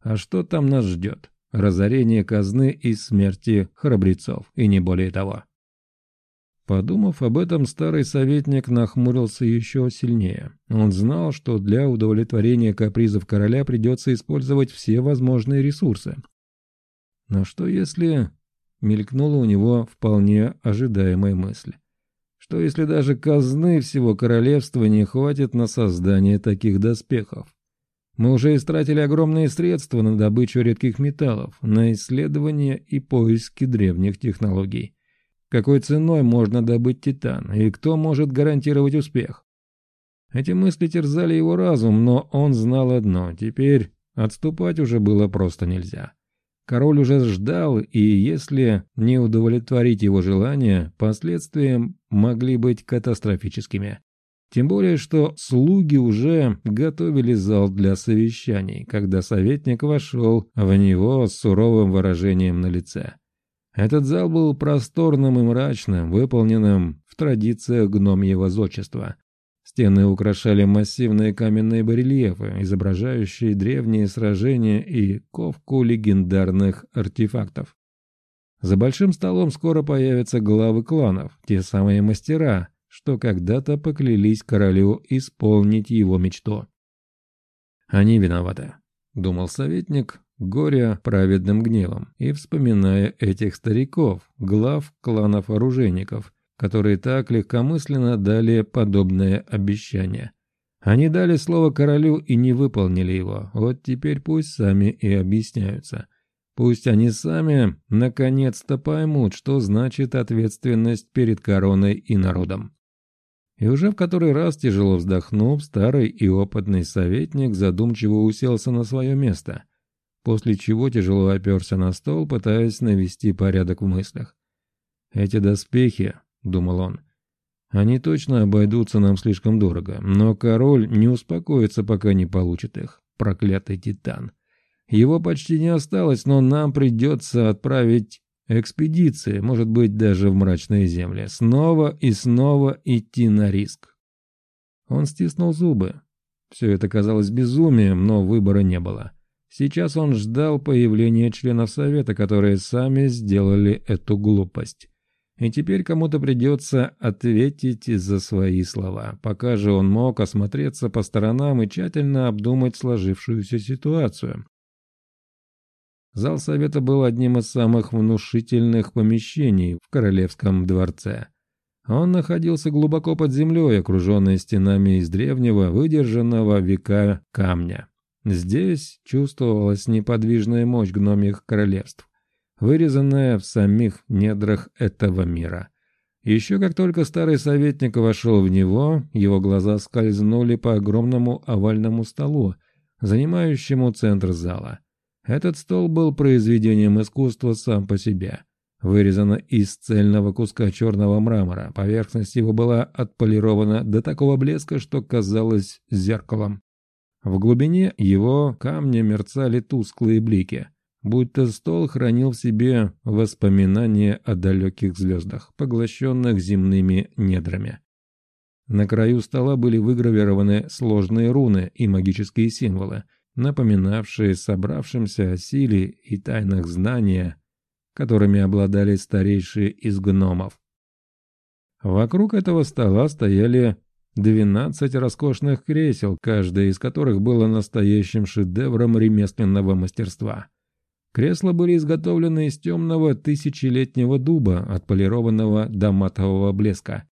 А что там нас ждет? Разорение казны и смерти храбрецов, и не более того. Подумав об этом, старый советник нахмурился еще сильнее. Он знал, что для удовлетворения капризов короля придется использовать все возможные ресурсы. Но что если мелькнула у него вполне ожидаемая мысль. Что если даже казны всего королевства не хватит на создание таких доспехов? Мы уже истратили огромные средства на добычу редких металлов, на исследование и поиски древних технологий. Какой ценой можно добыть титан, и кто может гарантировать успех? Эти мысли терзали его разум, но он знал одно – теперь отступать уже было просто нельзя. Король уже ждал, и если не удовлетворить его желания, последствия могли быть катастрофическими. Тем более, что слуги уже готовили зал для совещаний, когда советник вошел в него с суровым выражением на лице. Этот зал был просторным и мрачным, выполненным в традициях гномьего зодчества. Стены украшали массивные каменные барельефы, изображающие древние сражения и ковку легендарных артефактов. За большим столом скоро появятся главы кланов, те самые мастера, что когда-то поклялись королю исполнить его мечту. «Они виноваты», — думал советник, горя праведным гневом, и вспоминая этих стариков, глав кланов оружейников, которые так легкомысленно дали подобное обещание. Они дали слово королю и не выполнили его. Вот теперь пусть сами и объясняются. Пусть они сами наконец-то поймут, что значит ответственность перед короной и народом. И уже в который раз, тяжело вздохнув, старый и опытный советник задумчиво уселся на свое место, после чего тяжело оперся на стол, пытаясь навести порядок в мыслях. Эти доспехи, — думал он. «Они точно обойдутся нам слишком дорого, но король не успокоится, пока не получит их. Проклятый титан. Его почти не осталось, но нам придется отправить экспедиции, может быть, даже в мрачные земли. Снова и снова идти на риск». Он стиснул зубы. Все это казалось безумием, но выбора не было. Сейчас он ждал появления членов Совета, которые сами сделали эту глупость. И теперь кому-то придется ответить за свои слова. Пока же он мог осмотреться по сторонам и тщательно обдумать сложившуюся ситуацию. Зал совета был одним из самых внушительных помещений в королевском дворце. Он находился глубоко под землей, окруженный стенами из древнего, выдержанного века камня. Здесь чувствовалась неподвижная мощь гномьих королевств вырезанная в самих недрах этого мира. Еще как только старый советник вошел в него, его глаза скользнули по огромному овальному столу, занимающему центр зала. Этот стол был произведением искусства сам по себе. Вырезано из цельного куска черного мрамора, поверхность его была отполирована до такого блеска, что казалось зеркалом. В глубине его камня мерцали тусклые блики будто стол хранил в себе воспоминания о далеких звездах, поглощенных земными недрами. На краю стола были выгравированы сложные руны и магические символы, напоминавшие собравшимся о силе и тайнах знания, которыми обладали старейшие из гномов. Вокруг этого стола стояли двенадцать роскошных кресел, каждое из которых было настоящим шедевром ремесленного мастерства. Кресла были изготовлены из темного тысячелетнего дуба, отполированного до матового блеска.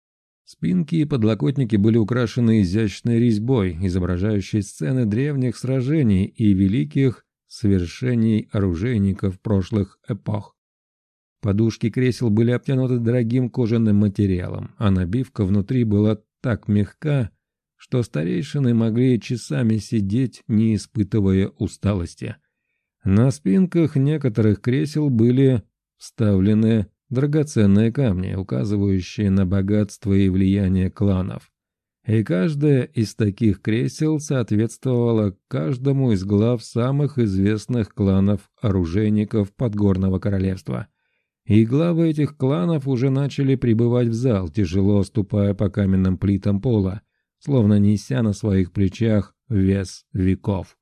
Спинки и подлокотники были украшены изящной резьбой, изображающей сцены древних сражений и великих свершений оружейников прошлых эпох. Подушки кресел были обтянуты дорогим кожаным материалом, а набивка внутри была так мягка, что старейшины могли часами сидеть, не испытывая усталости. На спинках некоторых кресел были вставлены драгоценные камни, указывающие на богатство и влияние кланов. И каждое из таких кресел соответствовало каждому из глав самых известных кланов оружейников Подгорного Королевства – и главы этих кланов уже начали прибывать в зал, тяжело ступая по каменным плитам пола, словно неся на своих плечах вес веков.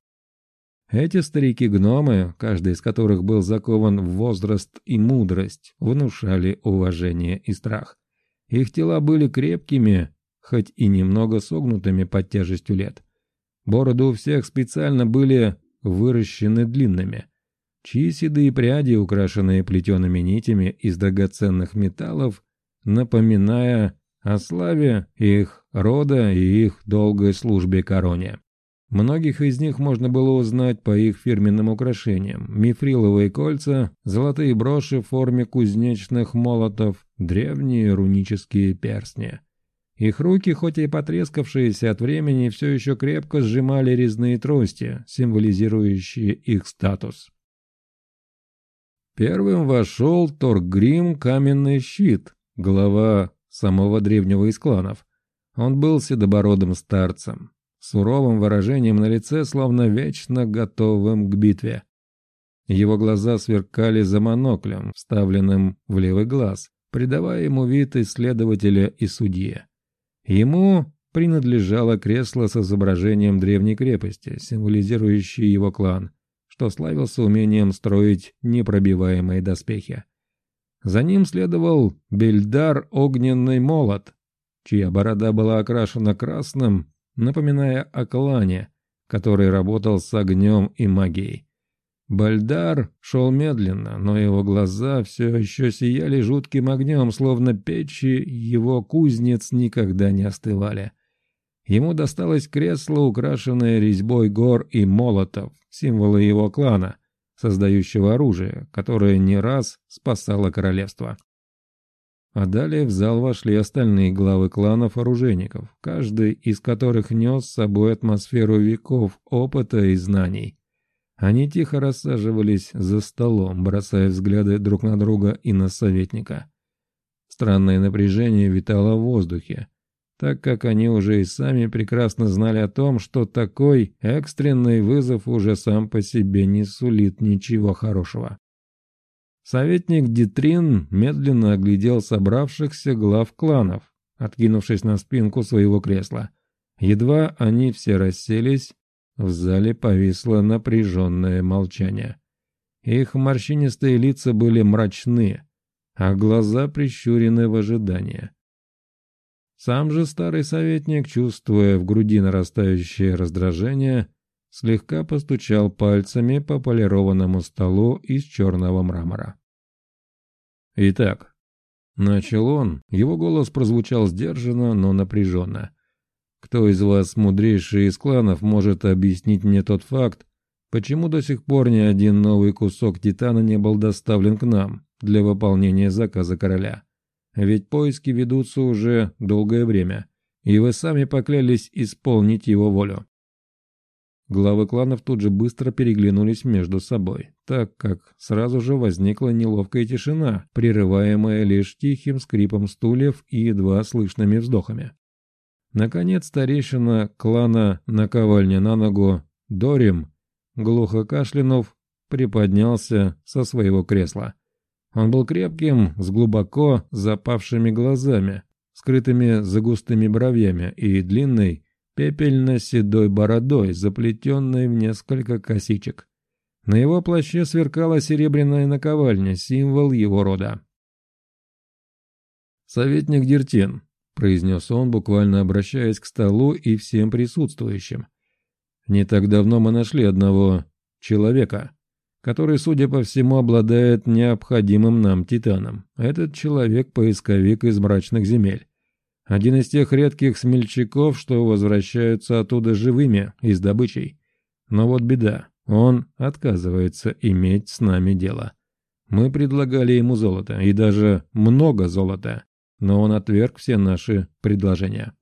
Эти старики-гномы, каждый из которых был закован в возраст и мудрость, внушали уважение и страх. Их тела были крепкими, хоть и немного согнутыми под тяжестью лет. Бороды у всех специально были выращены длинными – чьи седые пряди, украшенные плетеными нитями из драгоценных металлов, напоминая о славе их рода и их долгой службе короне. Многих из них можно было узнать по их фирменным украшениям. Мифриловые кольца, золотые броши в форме кузнечных молотов, древние рунические перстни. Их руки, хоть и потрескавшиеся от времени, все еще крепко сжимали резные трости, символизирующие их статус. Первым вошел Торгрим Каменный Щит, глава самого древнего из кланов. Он был седобородым старцем, суровым выражением на лице, словно вечно готовым к битве. Его глаза сверкали за моноклем, вставленным в левый глаз, придавая ему вид исследователя и судьи. Ему принадлежало кресло с изображением древней крепости, символизирующей его клан, что славился умением строить непробиваемые доспехи. За ним следовал Бельдар Огненный Молот, чья борода была окрашена красным, напоминая о клане, который работал с огнем и магией. Бальдар шел медленно, но его глаза все еще сияли жутким огнем, словно печи его кузнец никогда не остывали. Ему досталось кресло, украшенное резьбой гор и молотов, символы его клана, создающего оружие, которое не раз спасало королевство. А далее в зал вошли остальные главы кланов-оружейников, каждый из которых нес с собой атмосферу веков опыта и знаний. Они тихо рассаживались за столом, бросая взгляды друг на друга и на советника. Странное напряжение витало в воздухе, так как они уже и сами прекрасно знали о том, что такой экстренный вызов уже сам по себе не сулит ничего хорошего. Советник Дитрин медленно оглядел собравшихся глав кланов, откинувшись на спинку своего кресла. Едва они все расселись, в зале повисло напряженное молчание. Их морщинистые лица были мрачны, а глаза прищурены в ожидании. Сам же старый советник, чувствуя в груди нарастающее раздражение, слегка постучал пальцами по полированному столу из черного мрамора. «Итак», — начал он, его голос прозвучал сдержанно, но напряженно. «Кто из вас, мудрейший из кланов, может объяснить мне тот факт, почему до сих пор ни один новый кусок титана не был доставлен к нам для выполнения заказа короля?» Ведь поиски ведутся уже долгое время, и вы сами поклялись исполнить его волю. Главы кланов тут же быстро переглянулись между собой, так как сразу же возникла неловкая тишина, прерываемая лишь тихим скрипом стульев и едва слышными вздохами. Наконец старейшина клана наковальня на ногу Дорим, глухо кашлянув, приподнялся со своего кресла. Он был крепким, с глубоко запавшими глазами, скрытыми за густыми бровями и длинной, пепельно-седой бородой, заплетенной в несколько косичек. На его плаще сверкала серебряная наковальня, символ его рода. «Советник Дертин», — произнес он, буквально обращаясь к столу и всем присутствующим. «Не так давно мы нашли одного человека, который, судя по всему, обладает необходимым нам титаном. Этот человек — поисковик из мрачных земель. Один из тех редких смельчаков, что возвращаются оттуда живыми и с добычей. Но вот беда, он отказывается иметь с нами дело. Мы предлагали ему золото, и даже много золота, но он отверг все наши предложения.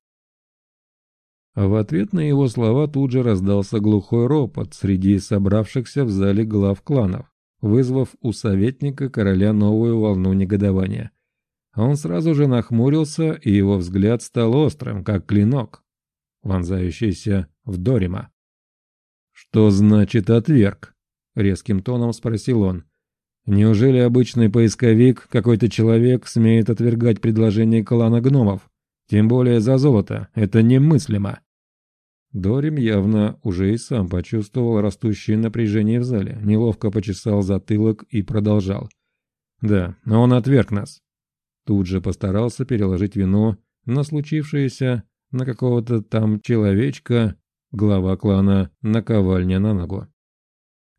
А в ответ на его слова тут же раздался глухой ропот среди собравшихся в зале глав кланов, вызвав у советника короля новую волну негодования. Он сразу же нахмурился, и его взгляд стал острым, как клинок, вонзающийся в Дорима. «Что значит отверг?» — резким тоном спросил он. Неужели обычный поисковик, какой-то человек, смеет отвергать предложение клана гномов? Тем более за золото. Это немыслимо. Дорим явно уже и сам почувствовал растущее напряжение в зале, неловко почесал затылок и продолжал. «Да, но он отверг нас». Тут же постарался переложить вину на случившееся, на какого-то там человечка, глава клана, наковальня на ногу.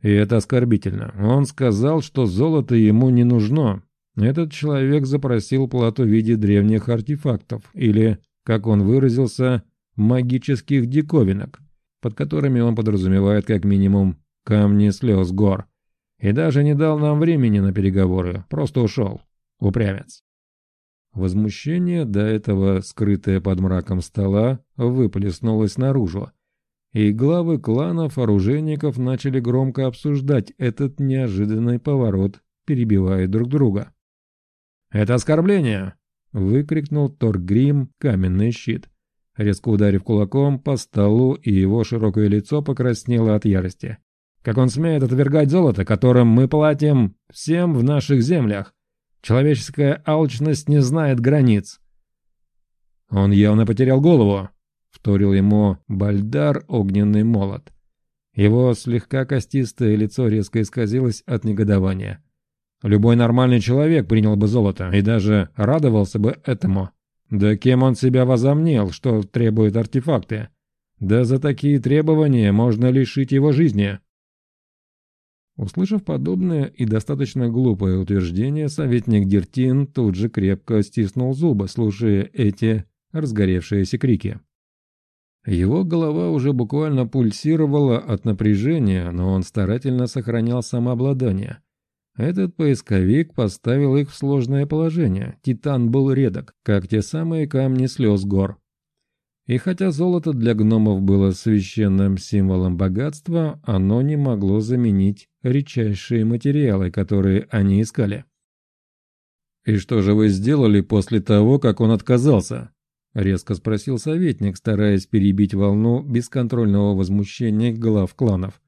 И это оскорбительно. Он сказал, что золото ему не нужно. Этот человек запросил плату в виде древних артефактов, или, как он выразился, магических диковинок, под которыми он подразумевает как минимум камни слез гор. И даже не дал нам времени на переговоры, просто ушел. Упрямец. Возмущение, до этого скрытое под мраком стола, выплеснулось наружу, и главы кланов оружейников начали громко обсуждать этот неожиданный поворот, перебивая друг друга. «Это оскорбление!» — выкрикнул Торгрим каменный щит, резко ударив кулаком по столу, и его широкое лицо покраснело от ярости. «Как он смеет отвергать золото, которым мы платим всем в наших землях? Человеческая алчность не знает границ!» Он явно потерял голову вторил ему Бальдар огненный молот. Его слегка костистое лицо резко исказилось от негодования. Любой нормальный человек принял бы золото и даже радовался бы этому. Да кем он себя возомнил, что требует артефакты? Да за такие требования можно лишить его жизни. Услышав подобное и достаточно глупое утверждение, советник Дертин тут же крепко стиснул зубы, слушая эти разгоревшиеся крики. Его голова уже буквально пульсировала от напряжения, но он старательно сохранял самообладание. Этот поисковик поставил их в сложное положение. Титан был редок, как те самые камни слез гор. И хотя золото для гномов было священным символом богатства, оно не могло заменить редчайшие материалы, которые они искали. «И что же вы сделали после того, как он отказался?» Резко спросил советник, стараясь перебить волну бесконтрольного возмущения глав кланов.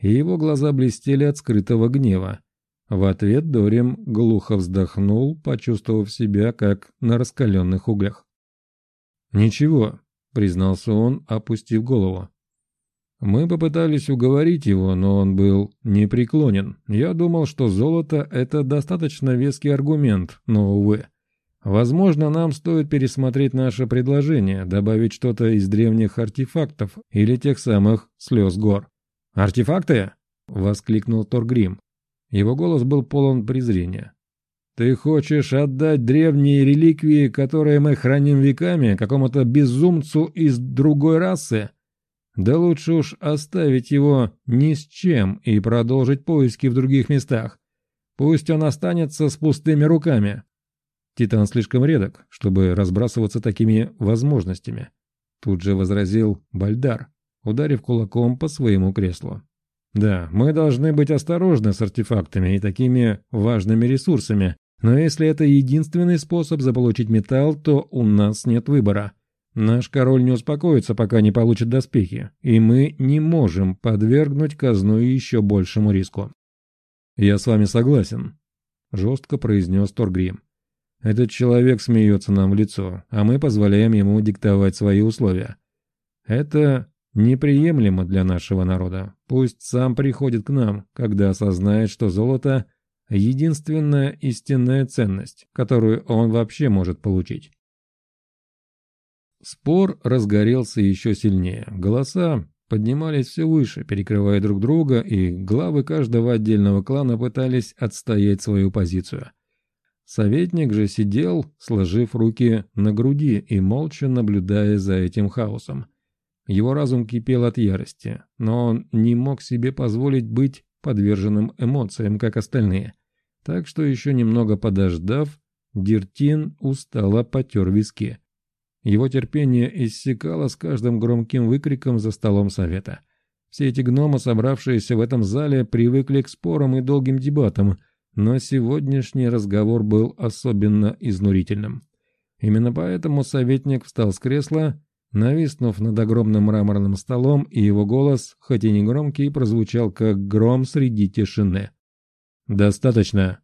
И его глаза блестели от скрытого гнева. В ответ Дорим глухо вздохнул, почувствовав себя как на раскаленных углях. «Ничего», — признался он, опустив голову. «Мы попытались уговорить его, но он был непреклонен. Я думал, что золото — это достаточно веский аргумент, но, увы». Возможно, нам стоит пересмотреть наше предложение, добавить что-то из древних артефактов или тех самых слез гор. «Артефакты?» — воскликнул Торгрим. Его голос был полон презрения. «Ты хочешь отдать древние реликвии, которые мы храним веками, какому-то безумцу из другой расы? Да лучше уж оставить его ни с чем и продолжить поиски в других местах. Пусть он останется с пустыми руками». Титан слишком редок, чтобы разбрасываться такими возможностями. Тут же возразил Бальдар, ударив кулаком по своему креслу. Да, мы должны быть осторожны с артефактами и такими важными ресурсами, но если это единственный способ заполучить металл, то у нас нет выбора. Наш король не успокоится, пока не получит доспехи, и мы не можем подвергнуть казну еще большему риску. «Я с вами согласен», — жестко произнес Торгрим. Этот человек смеется нам в лицо, а мы позволяем ему диктовать свои условия. Это неприемлемо для нашего народа. Пусть сам приходит к нам, когда осознает, что золото – единственная истинная ценность, которую он вообще может получить. Спор разгорелся еще сильнее. Голоса поднимались все выше, перекрывая друг друга, и главы каждого отдельного клана пытались отстоять свою позицию. Советник же сидел, сложив руки на груди и молча наблюдая за этим хаосом. Его разум кипел от ярости, но он не мог себе позволить быть подверженным эмоциям, как остальные. Так что еще немного подождав, Диртин устало потер виски. Его терпение иссякало с каждым громким выкриком за столом совета. Все эти гномы, собравшиеся в этом зале, привыкли к спорам и долгим дебатам, но сегодняшний разговор был особенно изнурительным. Именно поэтому советник встал с кресла нависнув над огромным мраморным столом, и его голос, хоть и не громкий, прозвучал как гром среди тишины. «Достаточно!»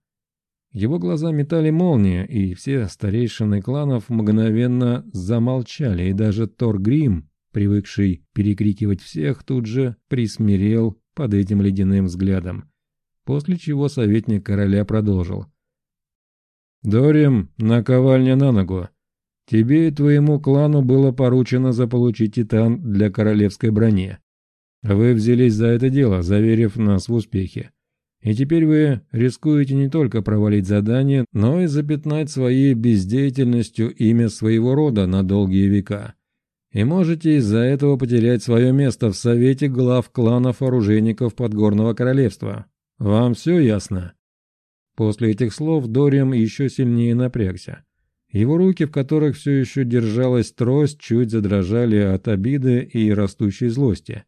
Его глаза метали молнии, и все старейшины кланов мгновенно замолчали, и даже Тор Грим, привыкший перекрикивать всех, тут же присмирел под этим ледяным взглядом. После чего советник короля продолжил. «Дорим, наковальня на ногу. Тебе и твоему клану было поручено заполучить титан для королевской брони. Вы взялись за это дело, заверив нас в успехе. И теперь вы рискуете не только провалить задание, но и запятнать своей бездеятельностью имя своего рода на долгие века. И можете из-за этого потерять свое место в Совете глав кланов оружейников Подгорного Королевства. Вам все ясно?» После этих слов Дориам еще сильнее напрягся. Его руки, в которых все еще держалась трость, чуть задрожали от обиды и растущей злости,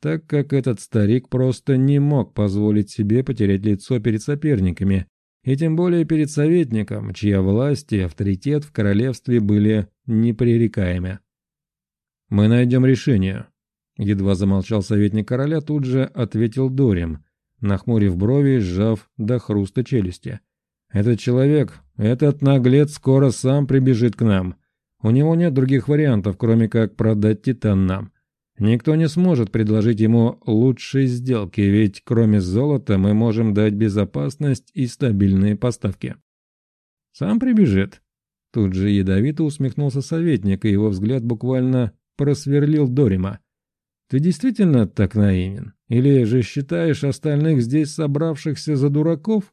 так как этот старик просто не мог позволить себе потерять лицо перед соперниками, и тем более перед советником, чья власть и авторитет в королевстве были непререкаемы. «Мы найдем решение», — едва замолчал советник короля, тут же ответил Дорим, нахмурив брови, сжав до хруста челюсти. «Этот человек этот наглец скоро сам прибежит к нам. У него нет других вариантов, кроме как продать Титан нам. Никто не сможет предложить ему лучшие сделки, ведь кроме золота мы можем дать безопасность и стабильные поставки. Сам прибежит. Тут же ядовито усмехнулся советник, и его взгляд буквально просверлил Дорима. Ты действительно так наивен? Или же считаешь остальных здесь собравшихся за дураков?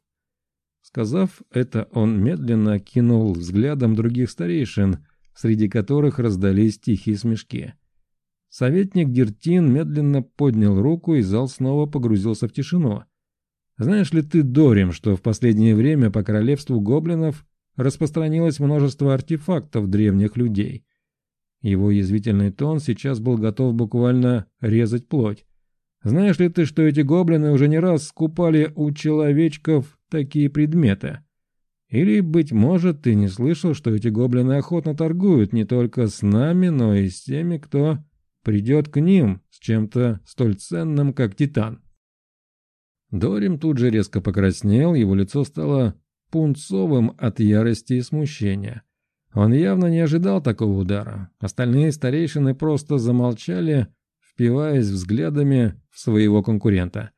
Сказав это, он медленно кинул взглядом других старейшин, среди которых раздались тихие смешки. Советник Дертин медленно поднял руку, и зал снова погрузился в тишину. «Знаешь ли ты, Дорим, что в последнее время по королевству гоблинов распространилось множество артефактов древних людей?» Его язвительный тон сейчас был готов буквально резать плоть. «Знаешь ли ты, что эти гоблины уже не раз скупали у человечков такие предметы. Или, быть может, ты не слышал, что эти гоблины охотно торгуют не только с нами, но и с теми, кто придет к ним с чем-то столь ценным, как титан. Дорим тут же резко покраснел, его лицо стало пунцовым от ярости и смущения. Он явно не ожидал такого удара. Остальные старейшины просто замолчали, впиваясь взглядами в своего конкурента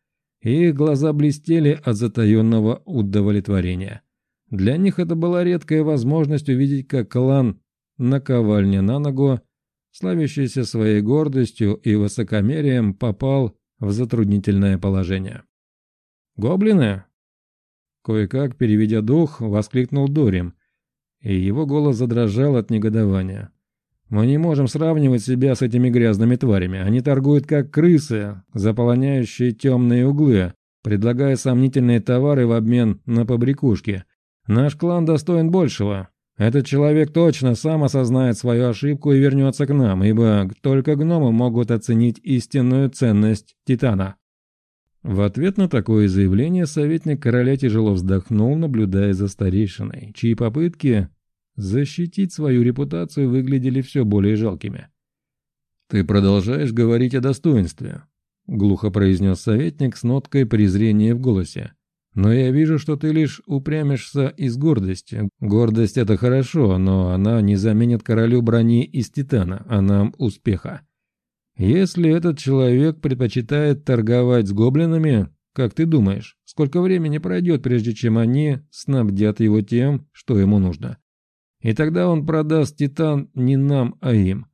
и их глаза блестели от затаенного удовлетворения. Для них это была редкая возможность увидеть, как клан наковальня на ногу, славящийся своей гордостью и высокомерием, попал в затруднительное положение. «Гоблины?» Кое-как, переведя дух, воскликнул Дорим, и его голос задрожал от негодования. Мы не можем сравнивать себя с этими грязными тварями. Они торгуют как крысы, заполоняющие темные углы, предлагая сомнительные товары в обмен на побрякушки. Наш клан достоин большего. Этот человек точно сам осознает свою ошибку и вернется к нам, ибо только гномы могут оценить истинную ценность Титана. В ответ на такое заявление советник короля тяжело вздохнул, наблюдая за старейшиной, чьи попытки защитить свою репутацию выглядели все более жалкими. «Ты продолжаешь говорить о достоинстве», — глухо произнес советник с ноткой презрения в голосе. «Но я вижу, что ты лишь упрямишься из гордости. Гордость — это хорошо, но она не заменит королю брони из титана, а нам успеха. Если этот человек предпочитает торговать с гоблинами, как ты думаешь, сколько времени пройдет, прежде чем они снабдят его тем, что ему нужно? И тогда он продаст титан не нам, а им.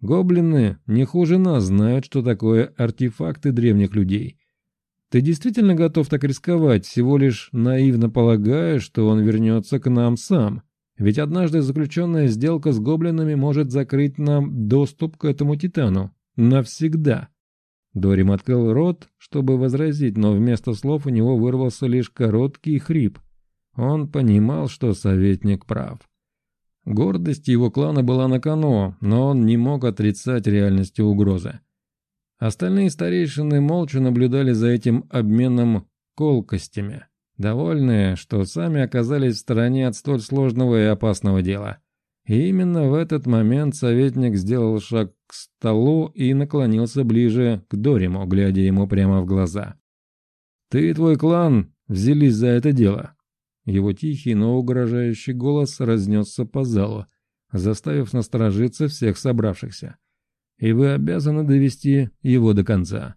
Гоблины не хуже нас знают, что такое артефакты древних людей. Ты действительно готов так рисковать, всего лишь наивно полагая, что он вернется к нам сам? Ведь однажды заключенная сделка с гоблинами может закрыть нам доступ к этому титану. Навсегда. Дорим открыл рот, чтобы возразить, но вместо слов у него вырвался лишь короткий хрип. Он понимал, что советник прав. Гордость его клана была на кону, но он не мог отрицать реальности угрозы. Остальные старейшины молча наблюдали за этим обменом колкостями, довольные, что сами оказались в стороне от столь сложного и опасного дела. И именно в этот момент советник сделал шаг к столу и наклонился ближе к Дориму, глядя ему прямо в глаза. «Ты и твой клан взялись за это дело». Его тихий, но угрожающий голос разнесся по залу, заставив насторожиться всех собравшихся. «И вы обязаны довести его до конца.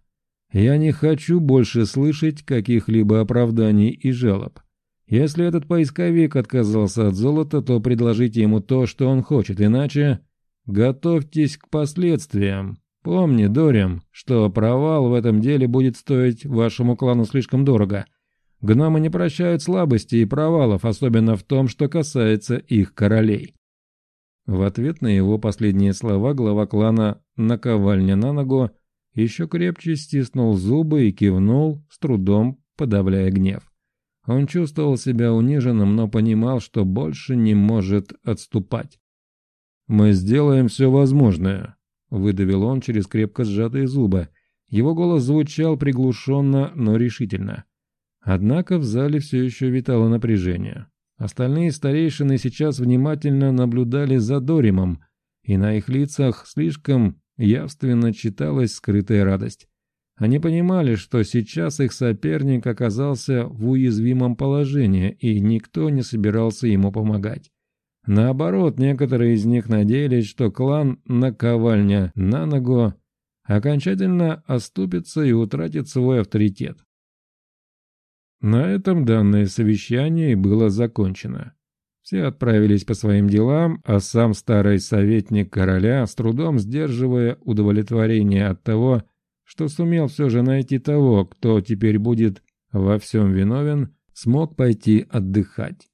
Я не хочу больше слышать каких-либо оправданий и жалоб. Если этот поисковик отказался от золота, то предложите ему то, что он хочет, иначе готовьтесь к последствиям. Помни, Дорим, что провал в этом деле будет стоить вашему клану слишком дорого. Гномы не прощают слабости и провалов, особенно в том, что касается их королей. В ответ на его последние слова глава клана «Наковальня на ногу» еще крепче стиснул зубы и кивнул, с трудом подавляя гнев. Он чувствовал себя униженным, но понимал, что больше не может отступать. «Мы сделаем все возможное», — выдавил он через крепко сжатые зубы. Его голос звучал приглушенно, но решительно. Однако в зале все еще витало напряжение. Остальные старейшины сейчас внимательно наблюдали за Доримом, и на их лицах слишком явственно читалась скрытая радость. Они понимали, что сейчас их соперник оказался в уязвимом положении, и никто не собирался ему помогать. Наоборот, некоторые из них надеялись, что клан наковальня на ногу окончательно оступится и утратит свой авторитет. На этом данное совещание было закончено. Все отправились по своим делам, а сам старый советник короля, с трудом сдерживая удовлетворение от того, что сумел все же найти того, кто теперь будет во всем виновен, смог пойти отдыхать.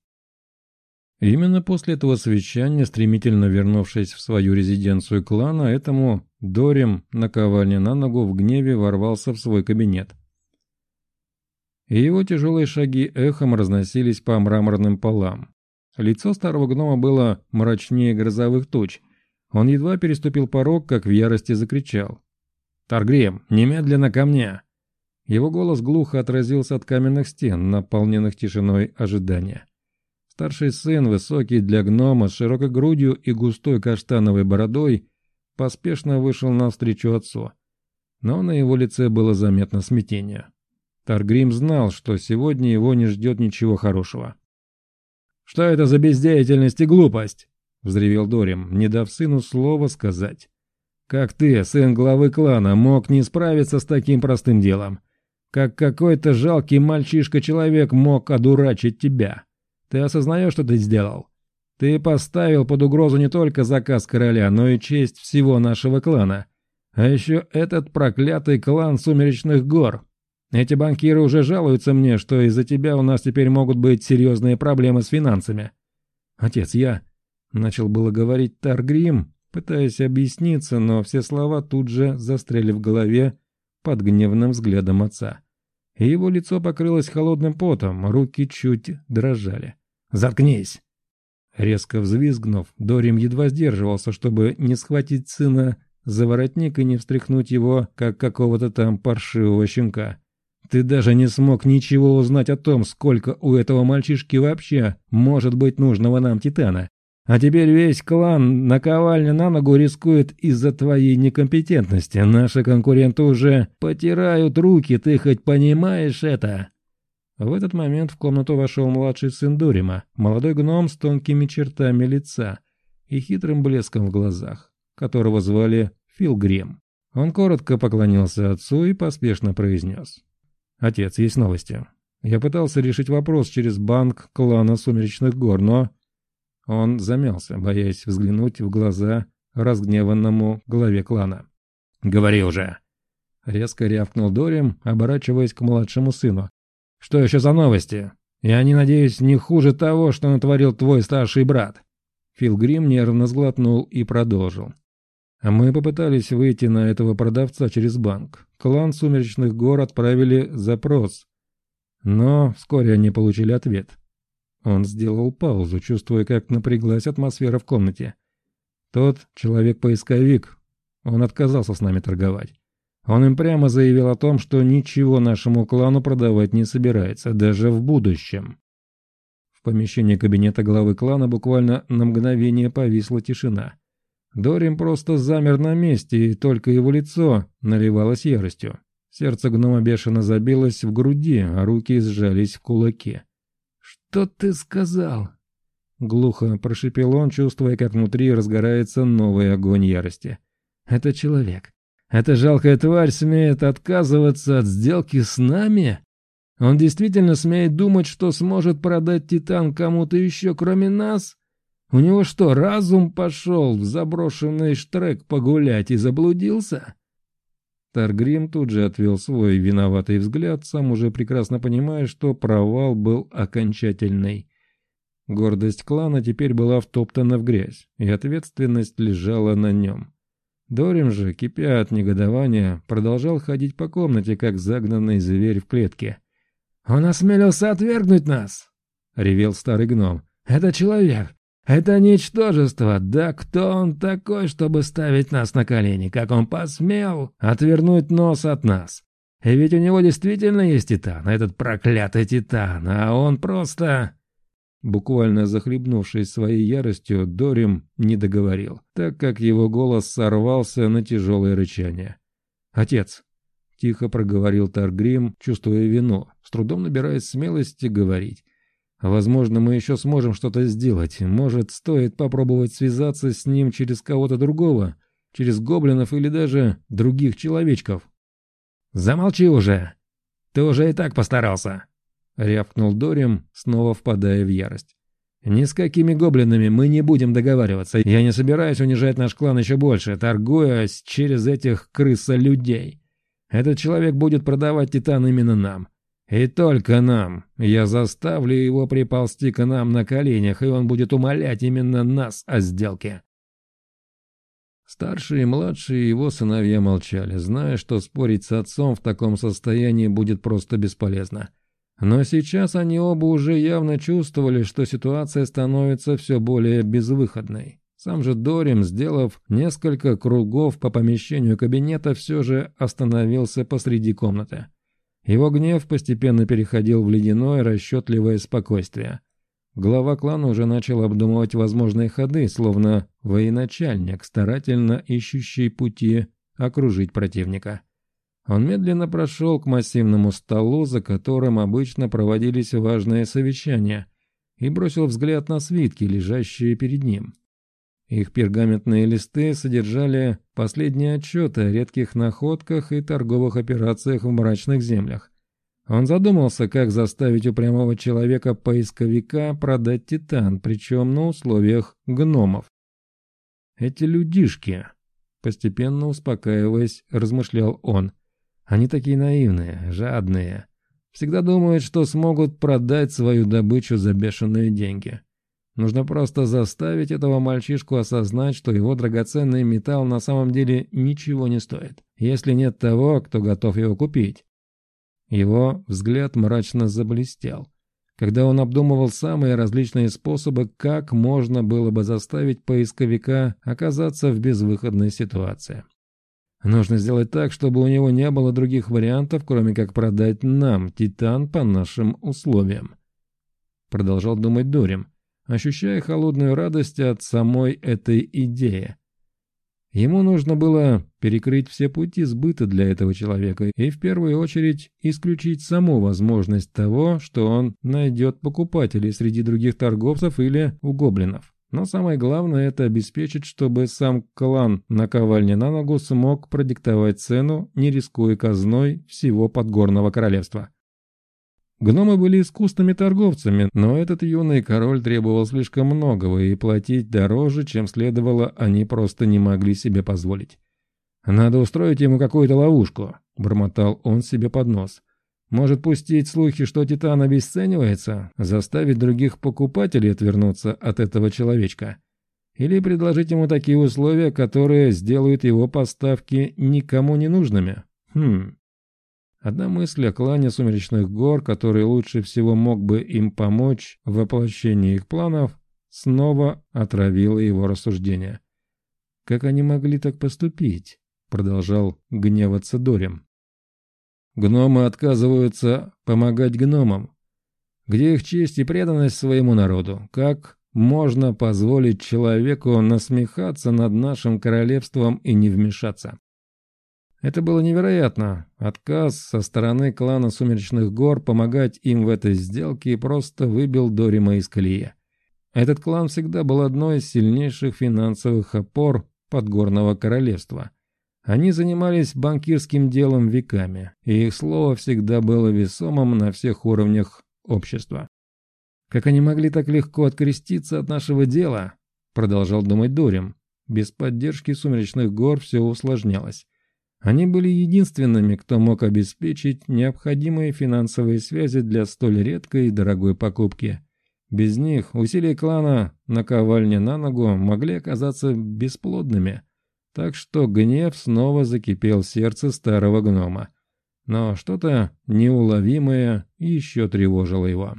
Именно после этого совещания, стремительно вернувшись в свою резиденцию клана, этому Дорим, наковальня на ногу, в гневе ворвался в свой кабинет. И его тяжелые шаги эхом разносились по мраморным полам. Лицо старого гнома было мрачнее грозовых туч. Он едва переступил порог, как в ярости закричал. «Таргрим, немедленно ко мне!» Его голос глухо отразился от каменных стен, наполненных тишиной ожидания. Старший сын, высокий для гнома, с широкой грудью и густой каштановой бородой, поспешно вышел навстречу отцу. Но на его лице было заметно смятение. Таргрим знал, что сегодня его не ждет ничего хорошего. «Что это за бездеятельность и глупость?» — взревел Дорим, не дав сыну слова сказать. Как ты, сын главы клана, мог не справиться с таким простым делом? Как какой-то жалкий мальчишка-человек мог одурачить тебя? Ты осознаешь, что ты сделал? Ты поставил под угрозу не только заказ короля, но и честь всего нашего клана. А еще этот проклятый клан Сумеречных гор. Эти банкиры уже жалуются мне, что из-за тебя у нас теперь могут быть серьезные проблемы с финансами. Отец, я... Начал было говорить Таргрим, пытаясь объясниться, но все слова тут же застряли в голове под гневным взглядом отца. И его лицо покрылось холодным потом, руки чуть дрожали. «Заткнись!» Резко взвизгнув, Дорим едва сдерживался, чтобы не схватить сына за воротник и не встряхнуть его, как какого-то там паршивого щенка. «Ты даже не смог ничего узнать о том, сколько у этого мальчишки вообще может быть нужного нам титана. А теперь весь клан наковальня на ногу рискует из-за твоей некомпетентности. Наши конкуренты уже потирают руки, ты хоть понимаешь это?» В этот момент в комнату вошел младший сын Дурима, молодой гном с тонкими чертами лица и хитрым блеском в глазах, которого звали Филгрим. Он коротко поклонился отцу и поспешно произнес. «Отец, есть новости. Я пытался решить вопрос через банк клана Сумеречных гор, но...» Он замялся, боясь взглянуть в глаза разгневанному главе клана. «Говори уже!» Резко рявкнул Дорим, оборачиваясь к младшему сыну. «Что еще за новости? Я не надеюсь, не хуже того, что натворил твой старший брат». Фил Грим нервно сглотнул и продолжил. Мы попытались выйти на этого продавца через банк. Клан Сумеречных гор отправили запрос. Но вскоре они получили ответ. Он сделал паузу, чувствуя, как напряглась атмосфера в комнате. Тот человек-поисковик, он отказался с нами торговать. Он им прямо заявил о том, что ничего нашему клану продавать не собирается, даже в будущем. В помещении кабинета главы клана буквально на мгновение повисла тишина. Дорим просто замер на месте, и только его лицо наливалось яростью. Сердце гнома бешено забилось в груди, а руки сжались в кулаки. «Что ты сказал?» Глухо прошипел он, чувствуя, как внутри разгорается новый огонь ярости. «Это человек. Эта жалкая тварь смеет отказываться от сделки с нами? Он действительно смеет думать, что сможет продать Титан кому-то еще, кроме нас?» У него что, разум пошел в заброшенный штрек погулять и заблудился? Таргрим тут же отвел свой виноватый взгляд, сам уже прекрасно понимая, что провал был окончательный. Гордость клана теперь была втоптана в грязь, и ответственность лежала на нем. Дорим же, кипя от негодования, продолжал ходить по комнате, как загнанный зверь в клетке. «Он осмелился отвергнуть нас!» — ревел старый гном. «Это человек! Это ничтожество, да кто он такой, чтобы ставить нас на колени, как он посмел отвернуть нос от нас? И ведь у него действительно есть титан, этот проклятый титан, а он просто... Буквально захлебнувшись своей яростью, Дорим не договорил, так как его голос сорвался на тяжелое рычание. «Отец!» — тихо проговорил Таргрим, чувствуя вину, с трудом набираясь смелости говорить. Возможно, мы еще сможем что-то сделать. Может, стоит попробовать связаться с ним через кого-то другого, через гоблинов или даже других человечков. «Замолчи уже! Ты уже и так постарался!» — рявкнул Дорим, снова впадая в ярость. «Ни с какими гоблинами мы не будем договариваться. Я не собираюсь унижать наш клан еще больше, торгуясь через этих крыса-людей. Этот человек будет продавать титан именно нам. И только нам. Я заставлю его приползти к нам на коленях, и он будет умолять именно нас о сделке. Старшие и младшие его сыновья молчали, зная, что спорить с отцом в таком состоянии будет просто бесполезно. Но сейчас они оба уже явно чувствовали, что ситуация становится все более безвыходной. Сам же Дорим, сделав несколько кругов по помещению кабинета, все же остановился посреди комнаты. Его гнев постепенно переходил в ледяное расчетливое спокойствие. Глава клана уже начал обдумывать возможные ходы, словно военачальник, старательно ищущий пути окружить противника. Он медленно прошел к массивному столу, за которым обычно проводились важные совещания, и бросил взгляд на свитки, лежащие перед ним. Их пергаментные листы содержали последние отчеты о редких находках и торговых операциях в мрачных землях. Он задумался, как заставить упрямого человека-поисковика продать титан, причем на условиях гномов. «Эти людишки», — постепенно успокаиваясь, размышлял он, — «они такие наивные, жадные, всегда думают, что смогут продать свою добычу за бешеные деньги». Нужно просто заставить этого мальчишку осознать, что его драгоценный металл на самом деле ничего не стоит, если нет того, кто готов его купить. Его взгляд мрачно заблестел, когда он обдумывал самые различные способы, как можно было бы заставить поисковика оказаться в безвыходной ситуации. Нужно сделать так, чтобы у него не было других вариантов, кроме как продать нам Титан по нашим условиям. Продолжал думать Дорим, ощущая холодную радость от самой этой идеи. Ему нужно было перекрыть все пути сбыта для этого человека и в первую очередь исключить саму возможность того, что он найдет покупателей среди других торговцев или у гоблинов. Но самое главное – это обеспечить, чтобы сам клан наковальни на ногу смог продиктовать цену, не рискуя казной всего подгорного королевства. Гномы были искусными торговцами, но этот юный король требовал слишком многого, и платить дороже, чем следовало, они просто не могли себе позволить. «Надо устроить ему какую-то ловушку», – бормотал он себе под нос. «Может пустить слухи, что Титан обесценивается, заставить других покупателей отвернуться от этого человечка. Или предложить ему такие условия, которые сделают его поставки никому не нужными. Хм, Одна мысль о клане Сумеречных гор, который лучше всего мог бы им помочь в воплощении их планов, снова отравила его рассуждения. «Как они могли так поступить?» — продолжал гневаться Дорем. «Гномы отказываются помогать гномам. Где их честь и преданность своему народу? Как можно позволить человеку насмехаться над нашим королевством и не вмешаться?» Это было невероятно. Отказ со стороны клана Сумеречных гор помогать им в этой сделке просто выбил Дорима из колеи. Этот клан всегда был одной из сильнейших финансовых опор подгорного королевства. Они занимались банкирским делом веками, и их слово всегда было весомым на всех уровнях общества. «Как они могли так легко откреститься от нашего дела?» – продолжал думать Дорим. Без поддержки Сумеречных гор все усложнялось. Они были единственными, кто мог обеспечить необходимые финансовые связи для столь редкой и дорогой покупки. Без них усилия клана наковальня на ногу могли оказаться бесплодными. Так что гнев снова закипел в сердце старого гнома. Но что-то неуловимое еще тревожило его.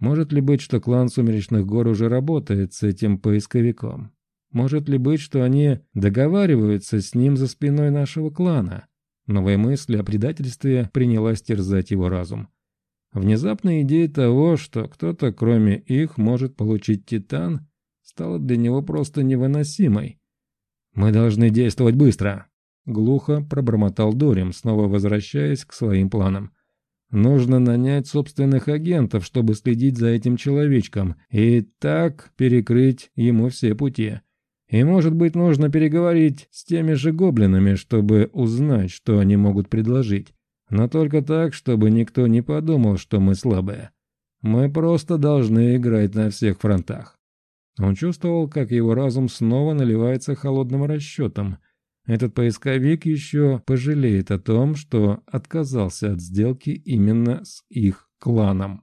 Может ли быть, что клан Сумеречных гор уже работает с этим поисковиком? Может ли быть, что они договариваются с ним за спиной нашего клана? Новая мысль о предательстве принялась терзать его разум. Внезапная идея того, что кто-то кроме их может получить Титан, стала для него просто невыносимой. «Мы должны действовать быстро», — глухо пробормотал Дорим, снова возвращаясь к своим планам. «Нужно нанять собственных агентов, чтобы следить за этим человечком, и так перекрыть ему все пути». И, может быть, нужно переговорить с теми же гоблинами, чтобы узнать, что они могут предложить. Но только так, чтобы никто не подумал, что мы слабые. Мы просто должны играть на всех фронтах. Он чувствовал, как его разум снова наливается холодным расчетом. Этот поисковик еще пожалеет о том, что отказался от сделки именно с их кланом.